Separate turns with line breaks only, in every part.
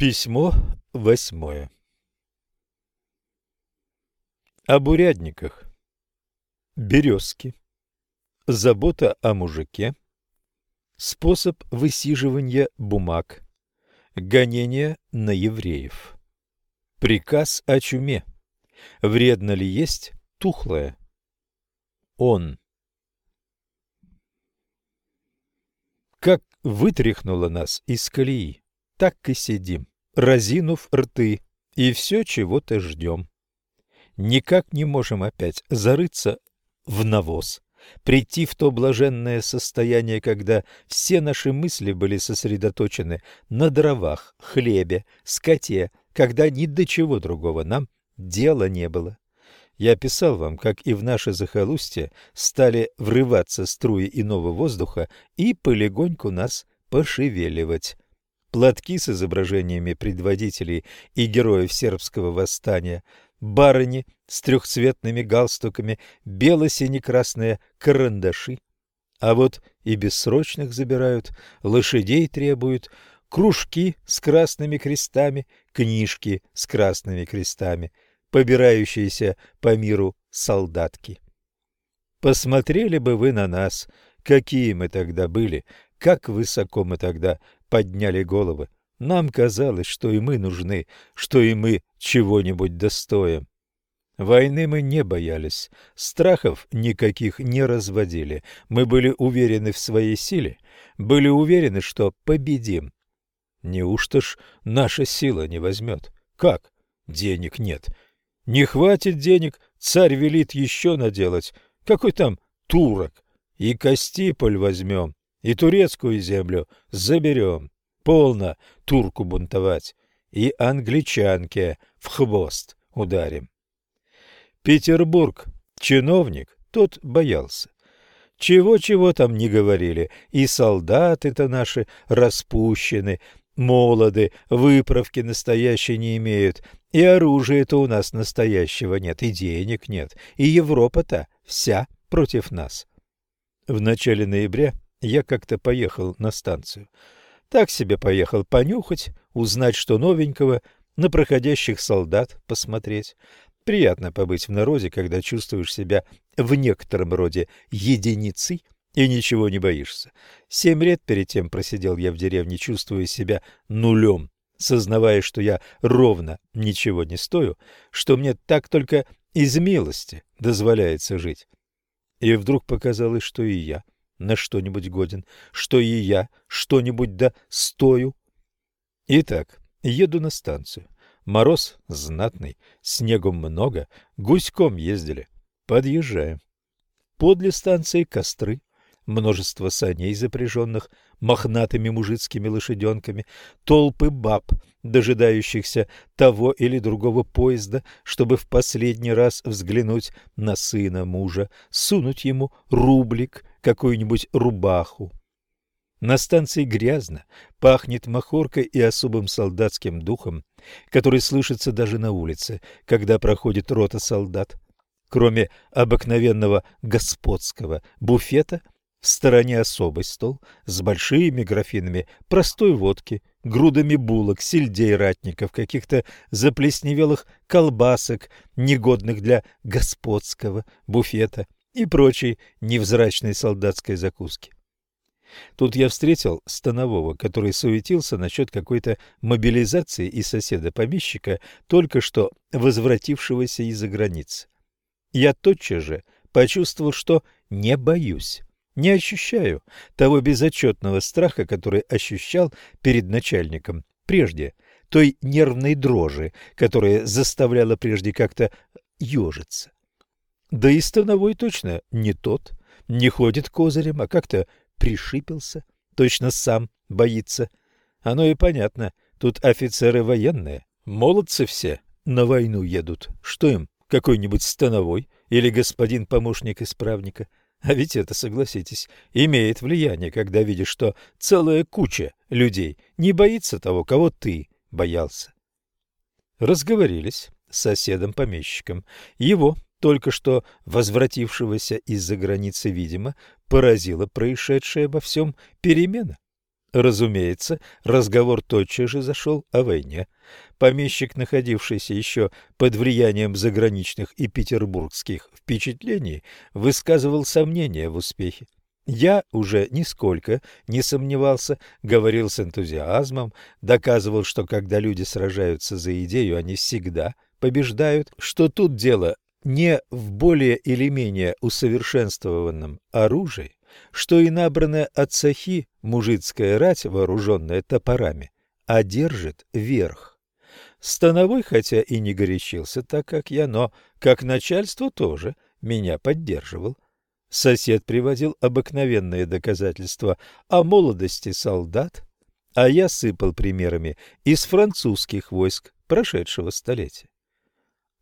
Письмо восьмое. Об урядниках. Березки. Забота о мужике. Способ высиживания бумаг. Гонение на евреев. Приказ о чуме. Вредно ли есть тухлое? Он. Как вытряхнуло нас из колеи, так и сидим, разинув рты, и все чего-то ждем. Никак не можем опять зарыться в навоз, прийти в то блаженное состояние, когда все наши мысли были сосредоточены на дровах, хлебе, скоте, когда ни до чего другого нам дела не было. Я писал вам, как и в наше захолустье стали врываться струи иного воздуха и полегоньку нас пошевеливать. Платки с изображениями предводителей и героев сербского восстания, барыни с трехцветными галстуками, бело-сине-красные карандаши. А вот и бессрочных забирают, лошадей требуют, кружки с красными крестами, книжки с красными крестами — побирающиеся по миру солдатки. Посмотрели бы вы на нас, какие мы тогда были, как высоко мы тогда подняли головы. Нам казалось, что и мы нужны, что и мы чего-нибудь достоим. Войны мы не боялись, страхов никаких не разводили. Мы были уверены в своей силе, были уверены, что победим. Неужто ж наша сила не возьмет? Как? Денег нет. Не хватит денег, царь велит еще наделать. Какой там турок? И Костиполь возьмем, и турецкую землю заберем. Полно турку бунтовать. И англичанке в хвост ударим. Петербург, чиновник, тот боялся. Чего-чего там не говорили, и солдаты-то наши распущены, молоды, выправки настоящей не имеют, и оружия-то у нас настоящего нет, и денег нет, и Европа-то вся против нас. В начале ноября я как-то поехал на станцию. Так себе поехал понюхать, узнать, что новенького, на проходящих солдат посмотреть. Приятно побыть в народе, когда чувствуешь себя в некотором роде единицей и ничего не боишься. Семь лет перед тем просидел я в деревне, чувствуя себя нулем, сознавая, что я ровно ничего не стою, что мне так только из милости дозволяется жить. И вдруг показалось, что и я на что-нибудь годен, что и я что-нибудь да стою. Итак, еду на станцию. Мороз знатный, снегом много, гуськом ездили. Подъезжаем. Подле станции костры, множество саней, запряженных мохнатыми мужицкими лошаденками, толпы баб, дожидающихся того или другого поезда, чтобы в последний раз взглянуть на сына мужа, сунуть ему рублик, какую-нибудь рубаху. На станции грязно, пахнет махоркой и особым солдатским духом, который слышится даже на улице, когда проходит рота солдат. Кроме обыкновенного господского буфета – в стороне особый стол с большими графинами простой водки, грудами булок, сельдей ратников, каких-то заплесневелых колбасок, негодных для господского буфета и прочей невзрачной солдатской закуски. Тут я встретил Станового, который суетился насчет какой-то мобилизации и соседа-помещика, только что возвратившегося из-за границы. Я тотчас же почувствовал, что не боюсь не ощущаю того безотчетного страха, который ощущал перед начальником прежде, той нервной дрожи, которая заставляла прежде как-то ежиться. Да и становой точно не тот, не ходит козырем, а как-то пришипился, точно сам боится. Оно и понятно, тут офицеры военные, молодцы все, на войну едут. Что им, какой-нибудь становой или господин помощник исправника – а ведь это, согласитесь, имеет влияние, когда видишь, что целая куча людей не боится того, кого ты боялся. Разговорились с соседом-помещиком. Его, только что возвратившегося из-за границы, видимо, поразила происшедшая во всем перемена. Разумеется, разговор тотчас же зашел о войне. Помещик, находившийся еще под влиянием заграничных и петербургских впечатлений, высказывал сомнения в успехе. Я уже нисколько не сомневался, говорил с энтузиазмом, доказывал, что когда люди сражаются за идею, они всегда побеждают, что тут дело не в более или менее усовершенствованном оружии, что и набранная от сахи мужицкая рать, вооруженная топорами, одержит верх. Становой, хотя и не горячился так, как я, но, как начальство, тоже меня поддерживал. Сосед приводил обыкновенные доказательства о молодости солдат, а я сыпал примерами из французских войск прошедшего столетия.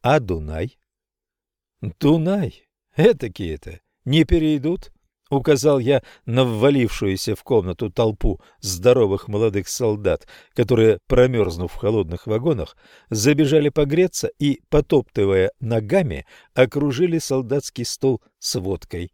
А Дунай? Дунай? Этакие-то не перейдут? — указал я на ввалившуюся в комнату толпу здоровых молодых солдат, которые, промерзнув в холодных вагонах, забежали погреться и, потоптывая ногами, окружили солдатский стол с водкой.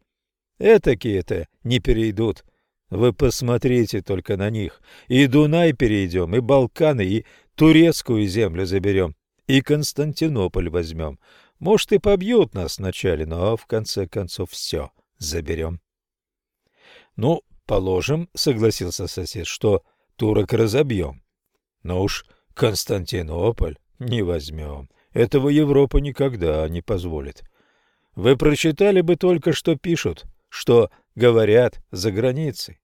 Этакие-то не перейдут. Вы посмотрите только на них. И Дунай перейдем, и Балканы, и турецкую землю заберем, и Константинополь возьмем. Может, и побьют нас вначале, но в конце концов все заберем. Ну, положим, согласился сосед, что турок разобьем. Но уж Константинополь не возьмем. Этого Европа никогда не позволит. Вы прочитали бы только, что пишут, что говорят за границей.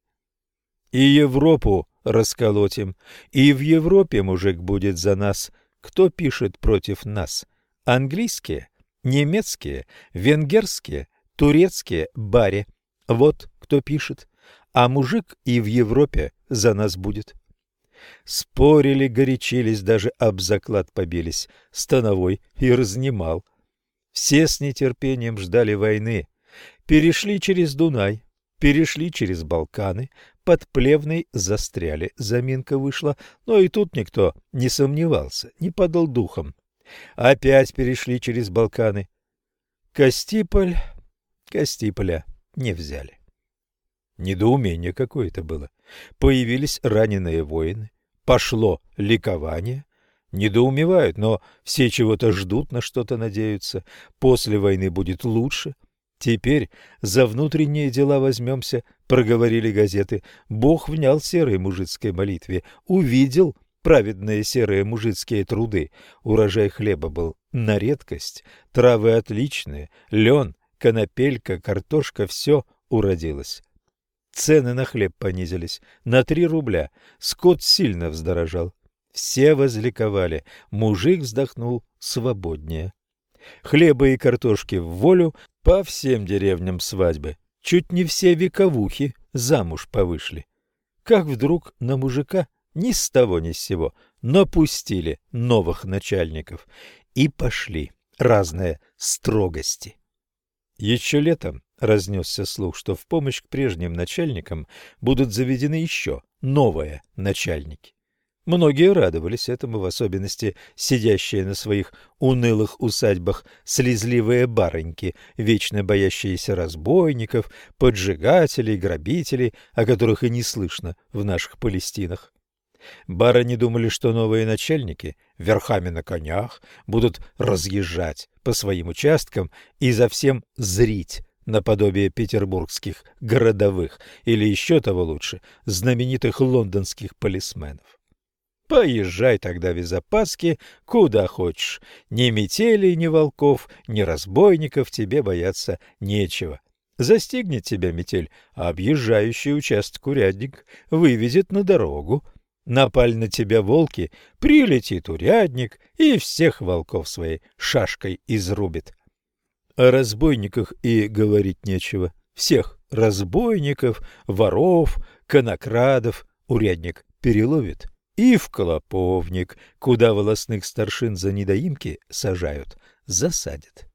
И Европу расколотим, и в Европе мужик будет за нас. Кто пишет против нас? Английские, немецкие, венгерские, турецкие баре. Вот кто пишет. А мужик и в Европе за нас будет. Спорили, горячились, даже об заклад побились. Становой и разнимал. Все с нетерпением ждали войны. Перешли через Дунай, перешли через Балканы, под Плевной застряли. Заминка вышла, но и тут никто не сомневался, не подал духом. Опять перешли через Балканы. Костиполь... Костиполя не взяли. Недоумение какое-то было. Появились раненые воины, пошло ликование. Недоумевают, но все чего-то ждут, на что-то надеются. После войны будет лучше. Теперь за внутренние дела возьмемся, проговорили газеты. Бог внял серой мужицкой молитве, увидел праведные серые мужицкие труды. Урожай хлеба был на редкость, травы отличные, лен, конопелька, картошка — все уродилось. Цены на хлеб понизились на три рубля, скот сильно вздорожал. Все возликовали, мужик вздохнул свободнее. Хлеба и картошки в волю по всем деревням свадьбы. Чуть не все вековухи замуж повышли. Как вдруг на мужика ни с того ни с сего напустили новых начальников и пошли разные строгости. Еще летом разнесся слух, что в помощь к прежним начальникам будут заведены еще новые начальники. Многие радовались этому, в особенности сидящие на своих унылых усадьбах слезливые барыньки, вечно боящиеся разбойников, поджигателей, грабителей, о которых и не слышно в наших Палестинах. Барыни думали, что новые начальники верхами на конях будут разъезжать по своим участкам и за всем зрить, наподобие петербургских городовых или еще того лучше, знаменитых лондонских полисменов. Поезжай тогда без опаски куда хочешь. Ни метелей, ни волков, ни разбойников тебе бояться нечего. Застигнет тебя метель, а объезжающий участок урядник выведет на дорогу, Напаль на тебя волки, прилетит урядник и всех волков своей шашкой изрубит. О разбойниках и говорить нечего. Всех разбойников, воров, конокрадов урядник переловит и в Колоповник, куда волосных старшин за недоимки сажают, засадят.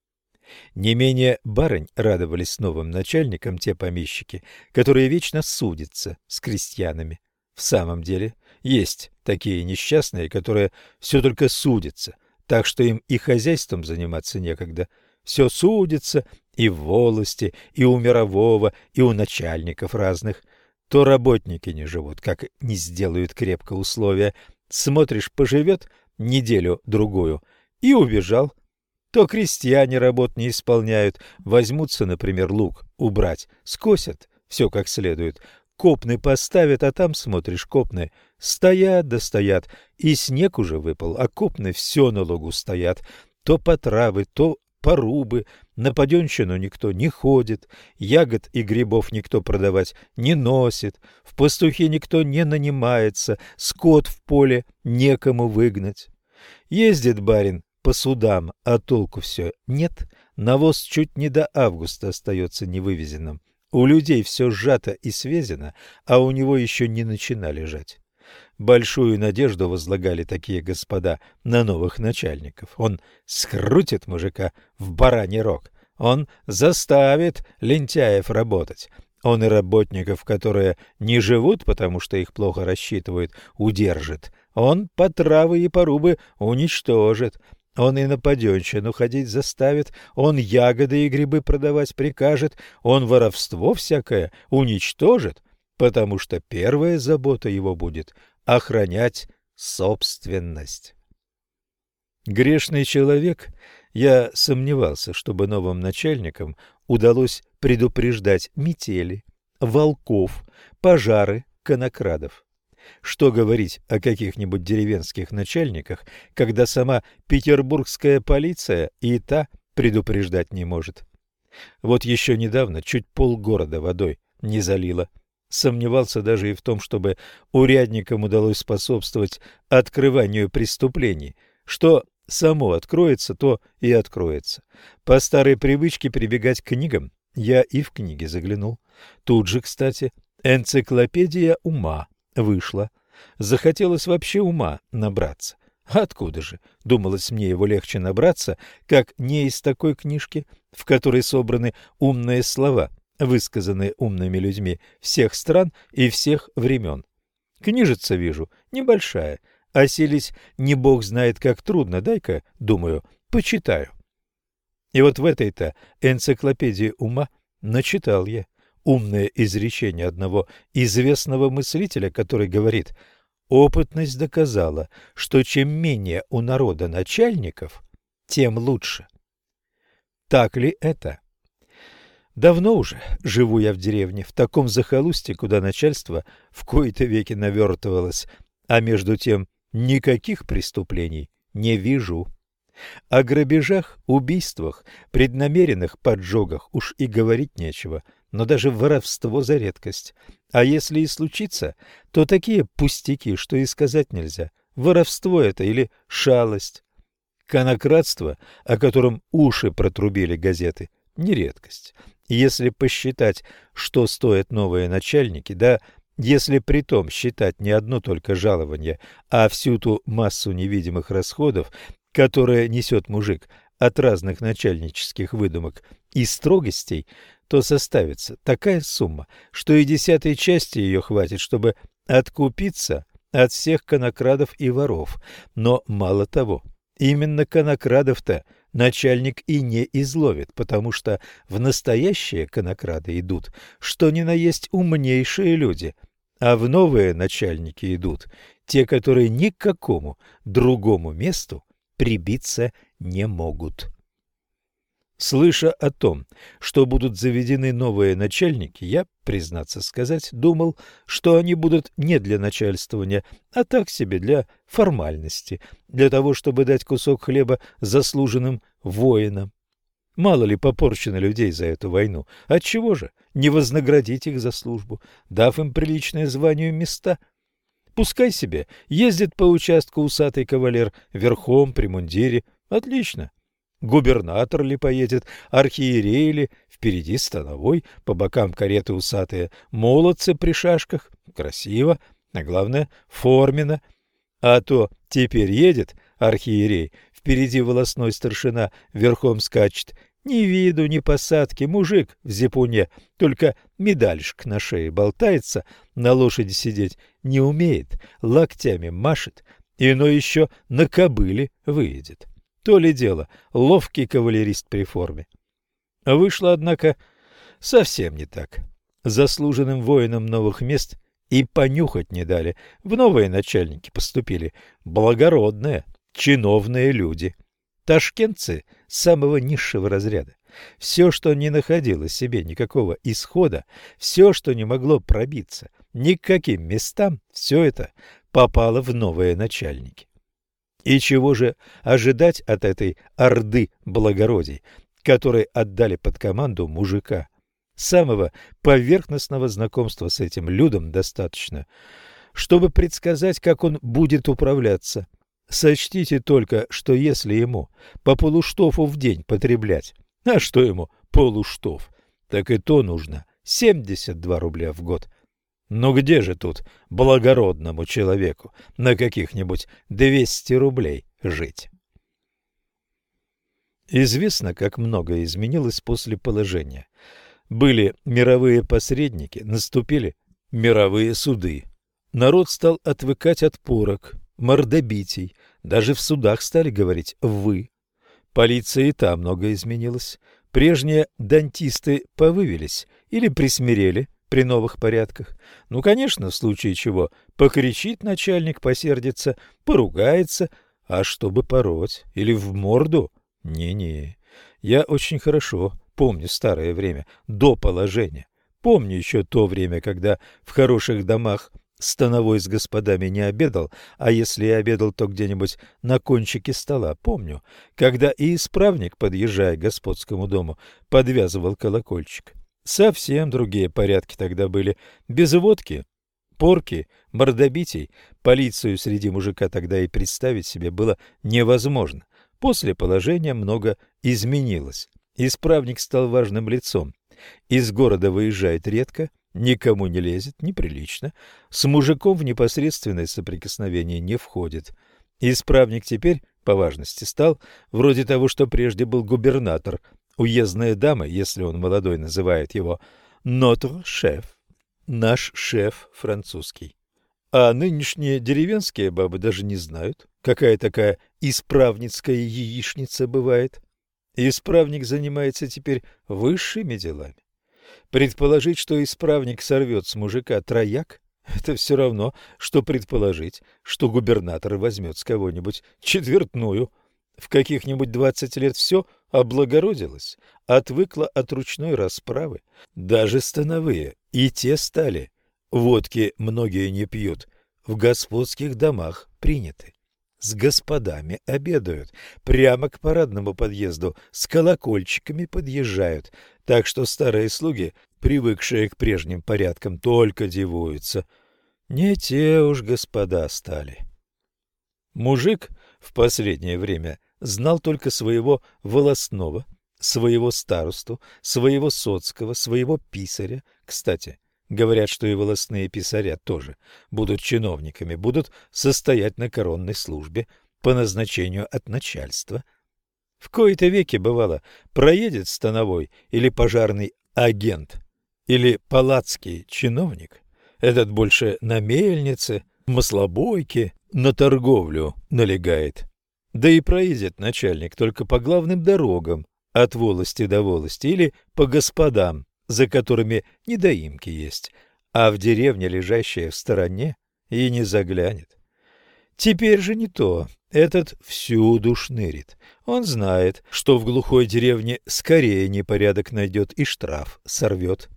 Не менее барынь радовались новым начальникам те помещики, которые вечно судятся с крестьянами. В самом деле, есть такие несчастные, которые все только судятся, так что им и хозяйством заниматься некогда. Все судится и в волости, и у мирового, и у начальников разных. то работники не живут, как не сделают крепко условия. Смотришь, поживет неделю-другую и убежал. То крестьяне работ не исполняют, возьмутся, например, лук убрать, скосят все как следует, копны поставят, а там, смотришь, копны стоят да стоят, и снег уже выпал, а копны все на лугу стоят, то по травы, то порубы, на паденщину никто не ходит, ягод и грибов никто продавать не носит, в пастухи никто не нанимается, скот в поле некому выгнать. Ездит барин по судам, а толку все нет, навоз чуть не до августа остается невывезенным. У людей все сжато и свезено, а у него еще не начинали жать. Большую надежду возлагали такие господа на новых начальников. Он скрутит мужика в бараний рог, он заставит лентяев работать. Он и работников, которые не живут, потому что их плохо рассчитывают, удержит. Он по травы и порубы уничтожит. Он и на паденщину ходить заставит, он ягоды и грибы продавать прикажет, он воровство всякое уничтожит, потому что первая забота его будет охранять собственность. Грешный человек, я сомневался, чтобы новым начальникам удалось предупреждать метели, волков, пожары, конокрадов. Что говорить о каких-нибудь деревенских начальниках, когда сама петербургская полиция и та предупреждать не может? Вот еще недавно чуть полгорода водой не залило. Сомневался даже и в том, чтобы урядникам удалось способствовать открыванию преступлений. Что само откроется, то и откроется. По старой привычке прибегать к книгам я и в книги заглянул. Тут же, кстати, энциклопедия ума вышла. Захотелось вообще ума набраться. Откуда же, думалось мне, его легче набраться, как не из такой книжки, в которой собраны умные слова, высказанные умными людьми всех стран и всех времен. Книжица, вижу, небольшая, осились не бог знает как трудно, дай-ка, думаю, почитаю. И вот в этой-то энциклопедии ума начитал я умное изречение одного известного мыслителя, который говорит «Опытность доказала, что чем менее у народа начальников, тем лучше». Так ли это? Давно уже живу я в деревне, в таком захолустье, куда начальство в кои-то веки навертывалось, а между тем никаких преступлений не вижу. О грабежах, убийствах, преднамеренных поджогах уж и говорить нечего – но даже воровство за редкость. А если и случится, то такие пустяки, что и сказать нельзя. Воровство это или шалость. Конократство, о котором уши протрубили газеты, не редкость. Если посчитать, что стоят новые начальники, да если при том считать не одно только жалование, а всю ту массу невидимых расходов, которые несет мужик от разных начальнических выдумок и строгостей, то составится такая сумма, что и десятой части ее хватит, чтобы откупиться от всех конокрадов и воров. Но мало того, именно конокрадов-то начальник и не изловит, потому что в настоящие конокрады идут, что ни на есть умнейшие люди, а в новые начальники идут те, которые ни к какому другому месту прибиться не могут. Слыша о том, что будут заведены новые начальники, я, признаться сказать, думал, что они будут не для начальствования, а так себе для формальности, для того, чтобы дать кусок хлеба заслуженным воинам. Мало ли попорчено людей за эту войну, отчего же не вознаградить их за службу, дав им приличное звание места? Пускай себе ездит по участку усатый кавалер верхом при мундире, отлично, Губернатор ли поедет, архиерей ли, впереди становой, по бокам кареты усатые, молодцы при шашках, красиво, а главное, форменно. А то теперь едет архиерей, впереди волосной старшина верхом скачет, ни виду, ни посадки, мужик в зипуне, только медальшк на шее болтается, на лошади сидеть не умеет, локтями машет, иной еще на кобыле выедет. То ли дело, ловкий кавалерист при форме. Вышло, однако, совсем не так. заслуженным воинам новых мест и понюхать не дали. В новые начальники поступили благородные, чиновные люди. Ташкентцы самого низшего разряда. Все, что не находило себе никакого исхода, все, что не могло пробиться ни к каким местам, все это попало в новые начальники. И чего же ожидать от этой орды благородий, которые отдали под команду мужика? Самого поверхностного знакомства с этим людом достаточно, чтобы предсказать, как он будет управляться. Сочтите только, что если ему по полуштофу в день потреблять, а что ему полуштов, так и то нужно 72 рубля в год. Но где же тут благородному человеку на каких-нибудь 200 рублей жить? Известно, как многое изменилось после положения – были мировые посредники, наступили мировые суды. Народ стал отвыкать от порок, мордобитий, даже в судах стали говорить «вы». Полиция и та много изменилась. Прежние дантисты повывелись или присмирели при новых порядках. Ну, конечно, в случае чего покричит начальник, посердится, поругается, а чтобы пороть или в морду? Не-не, я очень хорошо Помню старое время, до положения. Помню еще то время, когда в хороших домах Становой с господами не обедал, а если и обедал, то где-нибудь на кончике стола. Помню, когда и исправник, подъезжая к господскому дому, подвязывал колокольчик. Совсем другие порядки тогда были. Без водки, порки, мордобитий, полицию среди мужика тогда и представить себе было невозможно. После положения много изменилось. Исправник стал важным лицом. Из города выезжает редко, никому не лезет, неприлично. С мужиком в непосредственное соприкосновение не входит. Исправник теперь, по важности, стал вроде того, что прежде был губернатор. Уездная дама, если он молодой, называет его «notre шеф», наш шеф французский. А нынешние деревенские бабы даже не знают, какая такая исправницкая яичница бывает. Исправник занимается теперь высшими делами. Предположить, что исправник сорвет с мужика трояк, это все равно, что предположить, что губернатор возьмет с кого-нибудь четвертную. В каких-нибудь двадцать лет все облагородилось, отвыкло от ручной расправы. Даже становые, и те стали. Водки многие не пьют, в господских домах приняты с господами обедают, прямо к парадному подъезду с колокольчиками подъезжают, так что старые слуги, привыкшие к прежним порядкам, только дивуются. Не те уж господа стали. Мужик в последнее время знал только своего волосного, своего старосту, своего соцкого, своего писаря. Кстати, Говорят, что и волосные писаря тоже будут чиновниками, будут состоять на коронной службе по назначению от начальства. В кои-то веки, бывало, проедет становой или пожарный агент, или палацкий чиновник. Этот больше на мельнице, маслобойке, на торговлю налегает. Да и проедет начальник только по главным дорогам, от волости до волости, или по господам, за которыми недоимки есть, а в деревне, лежащая в стороне, и не заглянет. Теперь же не то. Этот всюду шнырит. Он знает, что в глухой деревне скорее непорядок найдет и штраф сорвет.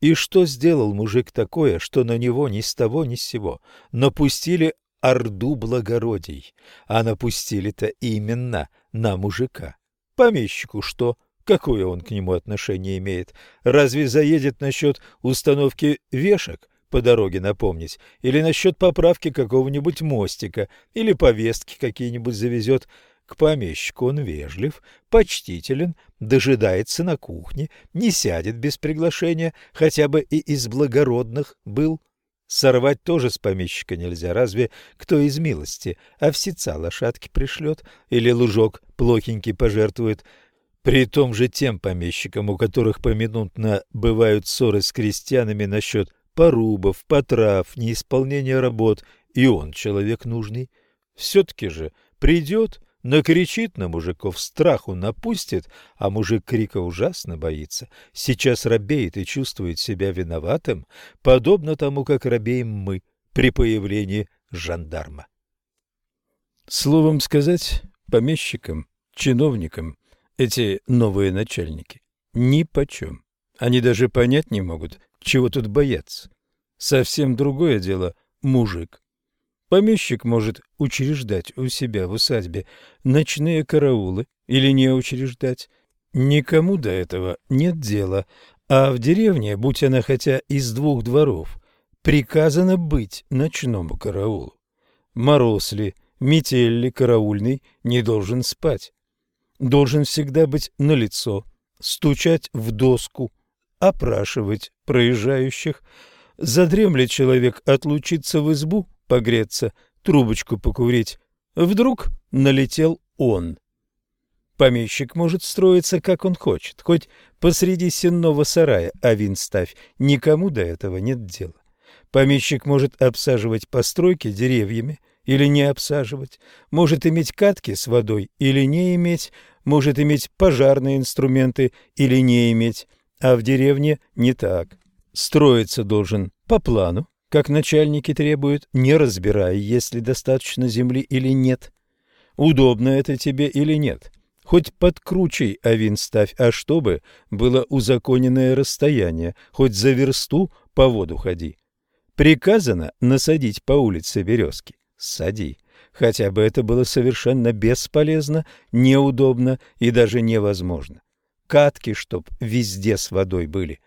И что сделал мужик такое, что на него ни с того ни с сего напустили орду благородий, а напустили-то именно на мужика. Помещику что? Какое он к нему отношение имеет? Разве заедет насчет установки вешек по дороге напомнить? Или насчет поправки какого-нибудь мостика? Или повестки какие-нибудь завезет? К помещику он вежлив, почтителен, дожидается на кухне, не сядет без приглашения, хотя бы и из благородных был. Сорвать тоже с помещика нельзя, разве кто из милости овсеца лошадки пришлет или лужок плохенький пожертвует. При том же тем помещикам, у которых поминутно бывают ссоры с крестьянами насчет порубов, потрав, неисполнения работ, и он человек нужный. Все-таки же придет, накричит на мужиков, страху напустит, а мужик крика ужасно боится, сейчас робеет и чувствует себя виноватым, подобно тому, как робеем мы при появлении жандарма.
Словом сказать, помещикам, чиновникам эти новые начальники ни почем. Они даже понять не могут, чего тут бояться. Совсем другое дело мужик. Помещик может учреждать у себя в усадьбе ночные караулы или не учреждать. Никому до этого нет дела, а в деревне, будь она хотя из двух дворов, приказано быть ночному караулу. Мороз ли, метель ли, караульный не должен спать. Должен всегда быть налицо, стучать в доску, опрашивать проезжающих. Задремлет человек отлучиться в избу, погреться, трубочку покурить. Вдруг налетел он. Помещик может строиться, как он хочет, хоть посреди сенного сарая, а вин ставь, никому до этого нет дела. Помещик может обсаживать постройки деревьями или не обсаживать, может иметь катки с водой или не иметь, может иметь пожарные инструменты или не иметь, а в деревне не так. Строиться должен по плану, как начальники требуют, не разбирая, есть ли достаточно земли или нет. Удобно это тебе или нет. Хоть подкручей авин ставь, а чтобы было узаконенное расстояние, хоть за версту по воду ходи. Приказано насадить по улице березки. Сади. Хотя бы это было совершенно бесполезно, неудобно и даже невозможно. Катки, чтоб везде с водой были.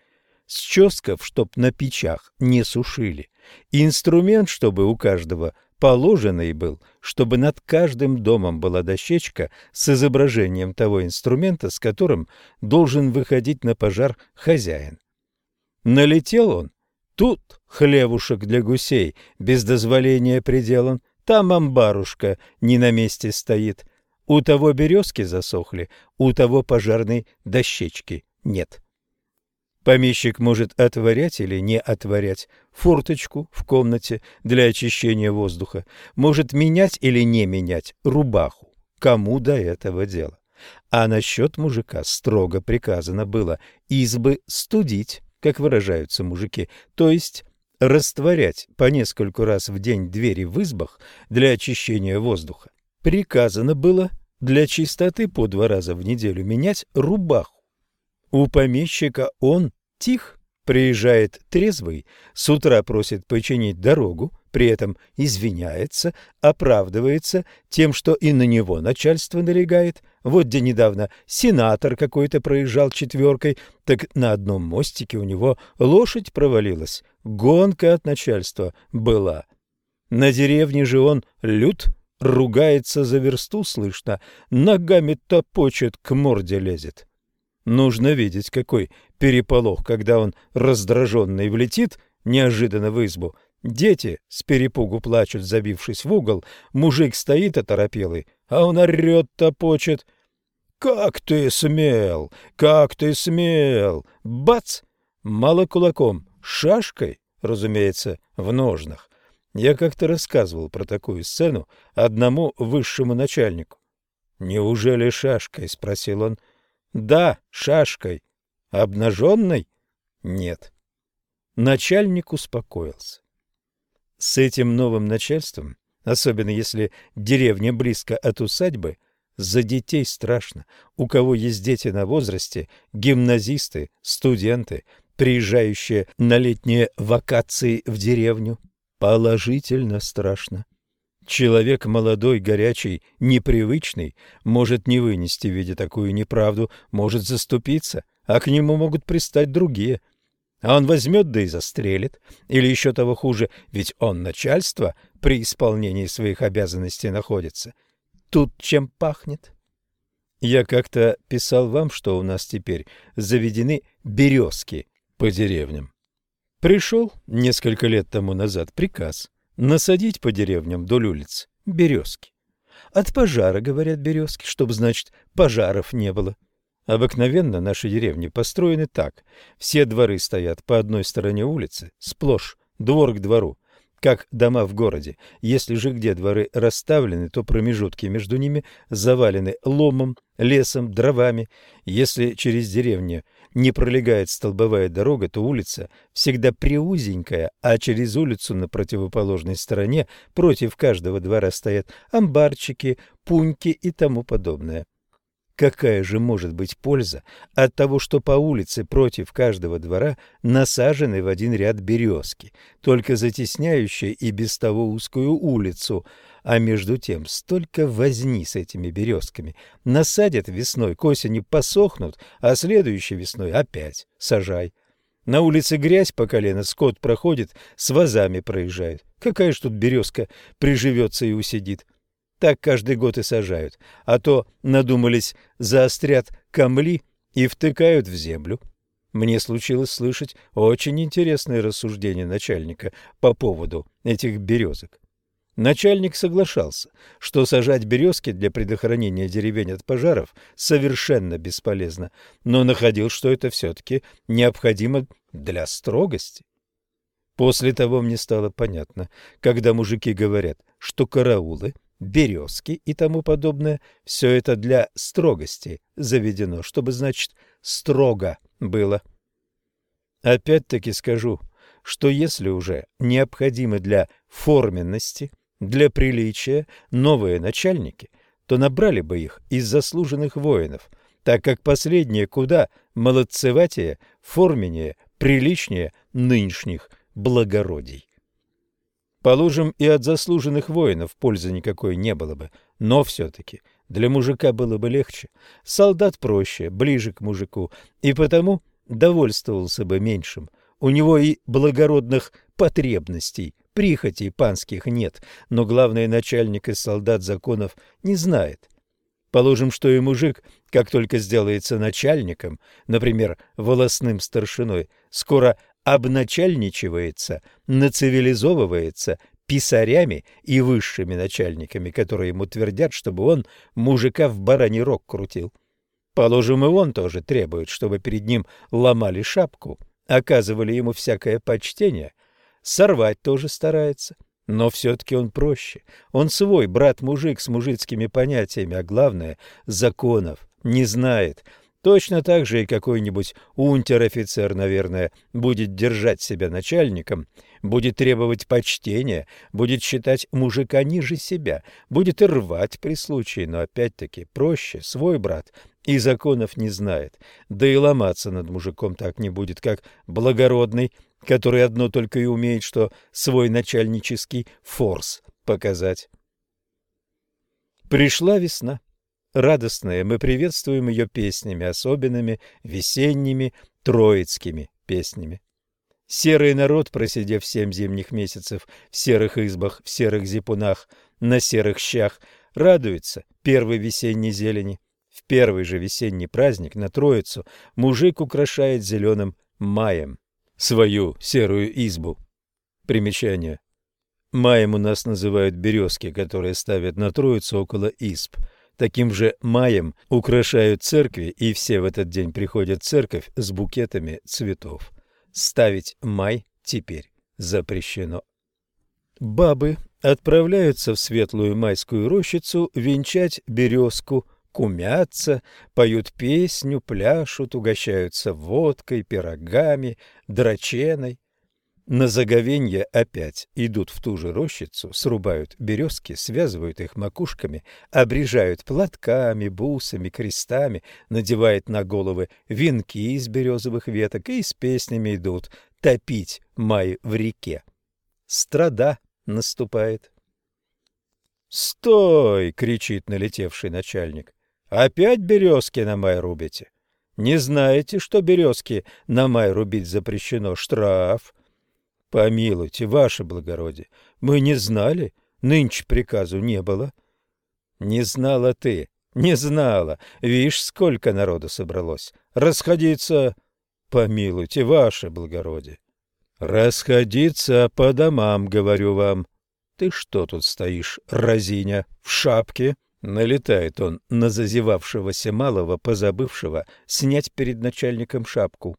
Счестков, чтоб на печах не сушили. Инструмент, чтобы у каждого положенный был, чтобы над каждым домом была дощечка с изображением того инструмента, с которым должен выходить на пожар хозяин. Налетел он, тут хлевушек для гусей без дозволения приделан, там амбарушка не на месте стоит, у того березки засохли, у того пожарной дощечки нет. Помещик может отворять или не отворять форточку в комнате для очищения воздуха, может менять или не менять рубаху. Кому до этого дела? А насчет мужика строго приказано было избы студить, как выражаются мужики, то есть растворять по нескольку раз в день двери в избах для очищения воздуха. Приказано было для чистоты по два раза в неделю менять рубаху. У помещика он тих, приезжает трезвый, с утра просит починить дорогу, при этом извиняется, оправдывается тем, что и на него начальство налегает. Вот где недавно сенатор какой-то проезжал четверкой, так на одном мостике у него лошадь провалилась, гонка от начальства была. На деревне же он лют, ругается за версту слышно, ногами топочет, к морде лезет. Нужно видеть, какой переполох, когда он раздраженный влетит неожиданно в избу. Дети с перепугу плачут, забившись в угол, мужик стоит оторопелый, а он орет, топочет. «Как ты смел! Как ты смел!» Бац! Мало кулаком, шашкой, разумеется, в ножнах. Я как-то рассказывал про такую сцену одному высшему начальнику. «Неужели шашкой?» — спросил он. «Да, шашкой. Обнаженной? Нет». Начальник успокоился. С этим новым начальством, особенно если деревня близко от усадьбы, за детей страшно. У кого есть дети на возрасте, гимназисты, студенты, приезжающие на летние вакации в деревню, Положительно страшно. Человек молодой, горячий, непривычный может не вынести, видя такую неправду, может заступиться, а к нему могут пристать другие. А он возьмет да и застрелит. Или еще того хуже, ведь он начальство при исполнении своих обязанностей находится. Тут чем пахнет? Я как-то писал вам, что у нас теперь заведены березки по деревням. Пришел несколько лет тому назад приказ насадить по деревням вдоль улиц березки. От пожара, говорят березки, чтобы, значит, пожаров не было. Обыкновенно наши деревни построены так. Все дворы стоят по одной стороне улицы, сплошь, двор к двору. как дома в городе. Если же где дворы расставлены, то промежутки между ними завалены ломом, лесом, дровами. Если через деревню не пролегает столбовая дорога, то улица всегда приузенькая, а через улицу на противоположной стороне против каждого двора стоят амбарчики, пуньки и тому подобное. Какая же может быть польза от того, что по улице против каждого двора насажены в один ряд березки, только затесняющие и без того узкую улицу, а между тем столько возни с этими березками. Насадят весной, к осени посохнут, а следующей весной опять сажай. На улице грязь по колено, скот проходит, с вазами проезжает. Какая ж тут березка приживется и усидит? Так каждый год и сажают, а то надумались заострят камли и втыкают в землю. Мне случилось слышать очень интересное рассуждение начальника по поводу этих березок. Начальник соглашался, что сажать березки для предохранения деревень от пожаров совершенно бесполезно, но находил, что это все-таки необходимо для строгости. После того мне стало понятно, когда мужики говорят, что караулы березки и тому подобное, все это для строгости заведено, чтобы, значит, строго было. Опять-таки скажу, что если уже необходимы для форменности, для приличия новые начальники, то набрали бы их из заслуженных воинов, так как последние куда молодцеватее, форменнее, приличнее нынешних благородий. Положим, и от заслуженных воинов пользы никакой не было бы, но все-таки для мужика было бы легче. Солдат проще, ближе к мужику, и потому довольствовался бы меньшим. У него и благородных потребностей, прихотей панских нет, но главный начальник из солдат законов не знает. Положим, что и мужик, как только сделается начальником, например, волосным старшиной, скоро обначальничивается, нацивилизовывается писарями и высшими начальниками, которые ему твердят, чтобы он мужика в бараний рог крутил. Положим, и он тоже требует, чтобы перед ним ломали шапку, оказывали ему всякое почтение. Сорвать тоже старается, но все-таки он проще. Он свой брат-мужик с мужицкими понятиями, а главное — законов не знает — Точно так же и какой-нибудь унтер-офицер, наверное, будет держать себя начальником, будет требовать почтения, будет считать мужика ниже себя, будет и рвать при случае, но опять-таки проще, свой брат и законов не знает, да и ломаться над мужиком так не будет, как благородный, который одно только и умеет, что свой начальнический форс показать. Пришла весна радостная, мы приветствуем ее песнями, особенными, весенними, троицкими песнями. Серый народ, просидев семь зимних месяцев в серых избах, в серых зипунах, на серых щах, радуется первой весенней зелени. В первый же весенний праздник на Троицу мужик украшает зеленым маем свою серую избу. Примечание. Маем у нас называют березки, которые ставят на Троицу около изб – Таким же маем украшают церкви, и все в этот день приходят в церковь с букетами цветов. Ставить май теперь запрещено. Бабы отправляются в светлую майскую рощицу венчать березку, кумятся, поют песню, пляшут, угощаются водкой, пирогами, драченой. На заговенье опять идут в ту же рощицу, срубают березки, связывают их макушками, обрежают платками, бусами, крестами, надевают на головы венки из березовых веток и с песнями идут топить май в реке. Страда наступает. «Стой!» — кричит налетевший начальник. «Опять березки на май рубите? Не знаете, что березки на май рубить запрещено? Штраф!» Помилуйте, ваше благородие, мы не знали, нынче приказу не было. Не знала ты, не знала. Видишь, сколько народу собралось. Расходиться, помилуйте, ваше благородие. Расходиться по домам, говорю вам. Ты что тут стоишь, разиня, в шапке? Налетает он на зазевавшегося малого, позабывшего снять перед начальником шапку.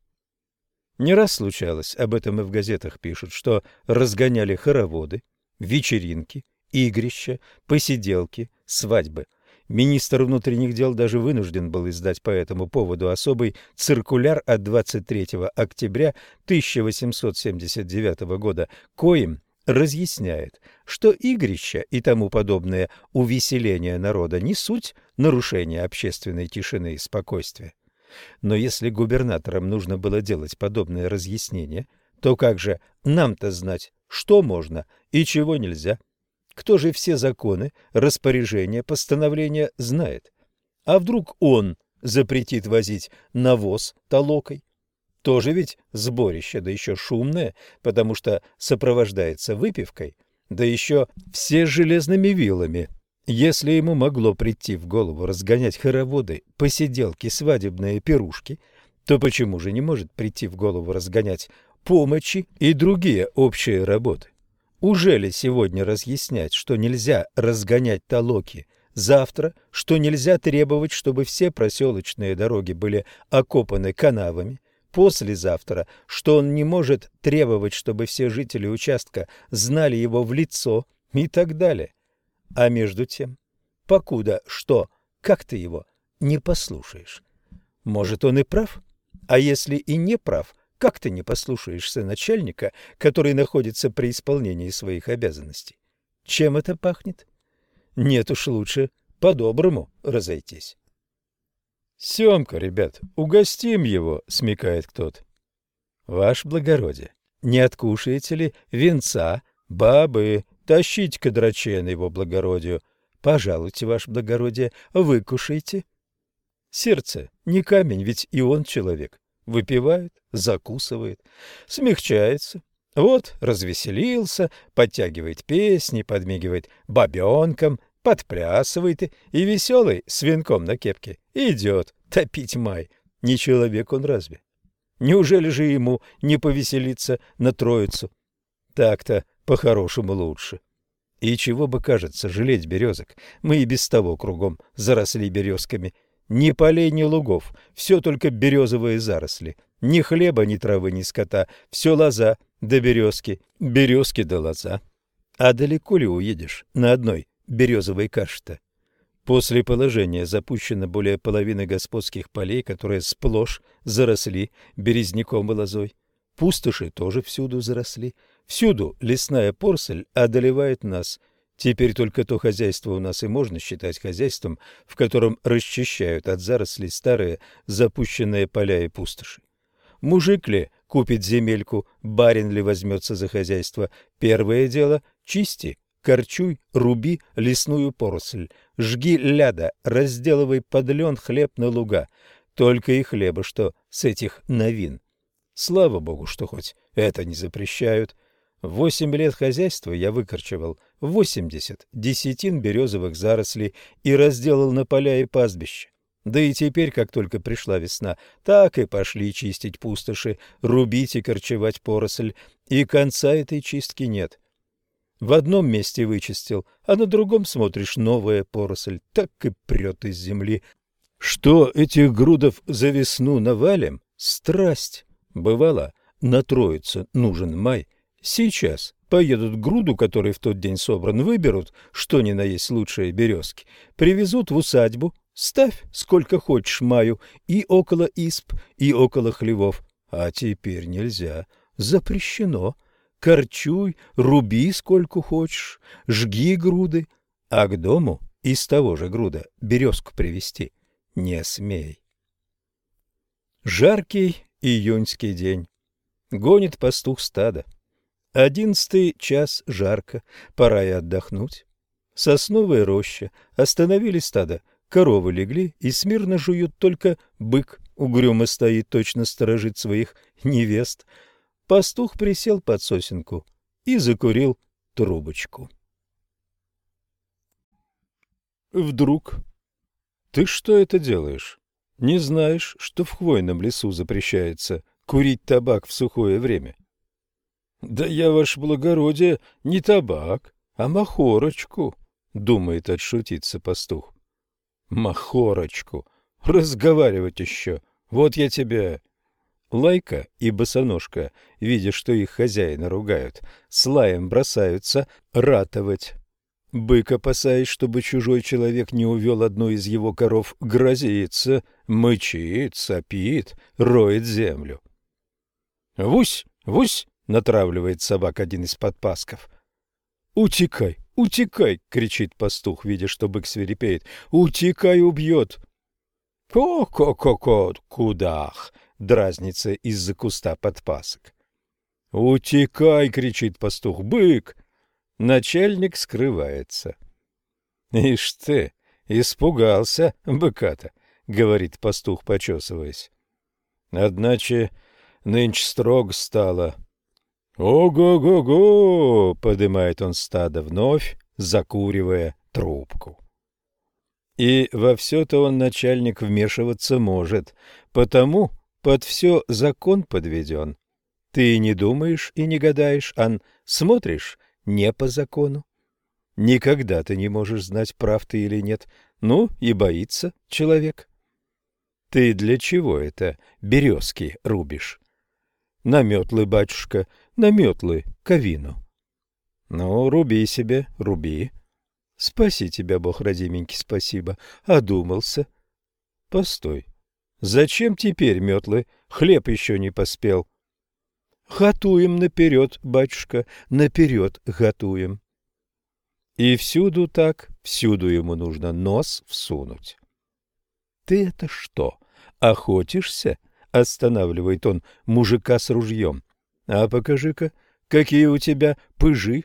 Не раз случалось, об этом и в газетах пишут, что разгоняли хороводы, вечеринки, игрища, посиделки, свадьбы. Министр внутренних дел даже вынужден был издать по этому поводу особый циркуляр от 23 октября 1879 года, коим разъясняет, что игрища и тому подобное увеселение народа не суть нарушения общественной тишины и спокойствия. Но если губернаторам нужно было делать подобное разъяснение, то как же нам-то знать, что можно и чего нельзя? Кто же все законы, распоряжения, постановления знает? А вдруг он запретит возить навоз толокой? Тоже ведь сборище, да еще шумное, потому что сопровождается выпивкой, да еще все железными вилами. Если ему могло прийти в голову разгонять хороводы, посиделки, свадебные пирушки, то почему же не может прийти в голову разгонять помощи и другие общие работы? Уже ли сегодня разъяснять, что нельзя разгонять толоки, завтра, что нельзя требовать, чтобы все проселочные дороги были окопаны канавами, послезавтра, что он не может требовать, чтобы все жители участка знали его в лицо и так далее. А между тем, покуда что, как ты его не послушаешь? Может, он и прав? А если и не прав, как ты не послушаешься начальника, который находится при исполнении своих обязанностей? Чем это пахнет? Нет уж лучше по-доброму разойтись. Семка, ребят, угостим его, смекает кто-то. Ваш благородие, не откушаете ли венца, бабы, тащите-ка драчена его благородию. Пожалуйте, ваше благородие, выкушайте. Сердце не камень, ведь и он человек. Выпивает, закусывает, смягчается. Вот, развеселился, подтягивает песни, подмигивает бабенкам, подплясывает и веселый с венком на кепке идет топить май. Не человек он разве? Неужели же ему не повеселиться на троицу? Так-то по-хорошему лучше. И чего бы, кажется, жалеть березок? Мы и без того кругом заросли березками. Ни полей, ни лугов, все только березовые заросли. Ни хлеба, ни травы, ни скота, все лоза да березки, березки да лоза. А далеко ли уедешь на одной березовой каши-то? После положения запущено более половины господских полей, которые сплошь заросли березняком и лозой. Пустоши тоже всюду заросли. Всюду лесная порсель одолевает нас. Теперь только то хозяйство у нас и можно считать хозяйством, в котором расчищают от зарослей старые запущенные поля и пустоши. Мужик ли купит земельку, барин ли возьмется за хозяйство, первое дело – чисти, корчуй, руби лесную поросль, жги ляда, разделывай подлен хлеб на луга, только и хлеба, что с этих новин. Слава богу, что хоть это не запрещают. Восемь лет хозяйства я выкорчевал восемьдесят десятин березовых зарослей и разделал на поля и пастбища. Да и теперь, как только пришла весна, так и пошли чистить пустоши, рубить и корчевать поросль, и конца этой чистки нет. В одном месте вычистил, а на другом смотришь новая поросль, так и прет из земли. Что этих грудов за весну навалим? Страсть! Бывало, на Троицу нужен май, Сейчас поедут груду, который в тот день собран, выберут, что ни на есть лучшие березки, привезут в усадьбу, ставь сколько хочешь маю, и около исп, и около хлевов. А теперь нельзя, запрещено. Корчуй, руби сколько хочешь, жги груды, а к дому из того же груда березку привезти не смей. Жаркий июньский день. Гонит пастух стада. Одиннадцатый час жарко, пора и отдохнуть. Сосновая роща, остановили стадо, коровы легли и смирно жуют, только бык угрюмо стоит, точно сторожит своих невест. Пастух присел под сосенку и закурил трубочку. Вдруг... Ты что это делаешь? Не знаешь, что в хвойном лесу запрещается курить табак в сухое время? — да я, ваше благородие, не табак, а махорочку, думает отшутиться пастух. Махорочку. Разговаривать еще. Вот я тебя.
Лайка и босоножка, видя, что их хозяина ругают, с лаем бросаются ратовать. Бык, опасаясь, чтобы чужой человек не увел одну из его коров, грозится, мычит, сопит, роет землю. «Вусь! Вусь!» — натравливает собак один из подпасков. «Утекай! Утекай!» — кричит пастух, видя, что бык свирепеет. «Утекай, убьет!» «Ко-ко-ко-ко! Кудах!» — дразнится из-за куста подпасок. «Утекай!» — кричит пастух. «Бык!» Начальник скрывается. «Ишь ты, испугался быка-то!» — говорит пастух, почесываясь. «Одначе нынче строго стало». «Ого-го-го!» — подымает он стадо вновь, закуривая трубку. И во все-то он, начальник, вмешиваться может, потому под все закон подведен. Ты не думаешь и не гадаешь, ан смотришь не по закону. Никогда ты не можешь знать, прав ты или нет, ну и боится человек. Ты для чего это березки рубишь? Наметлы, батюшка, наметлы, ковину. Ну, руби себе, руби. Спаси тебя, Бог родименький, спасибо. Одумался. Постой. Зачем теперь метлы? Хлеб еще не поспел. Готуем наперед, батюшка, наперед готуем. И всюду так, всюду ему нужно нос всунуть. Ты это что, охотишься? Останавливает он мужика с ружьем. А покажи-ка, какие у тебя пыжи.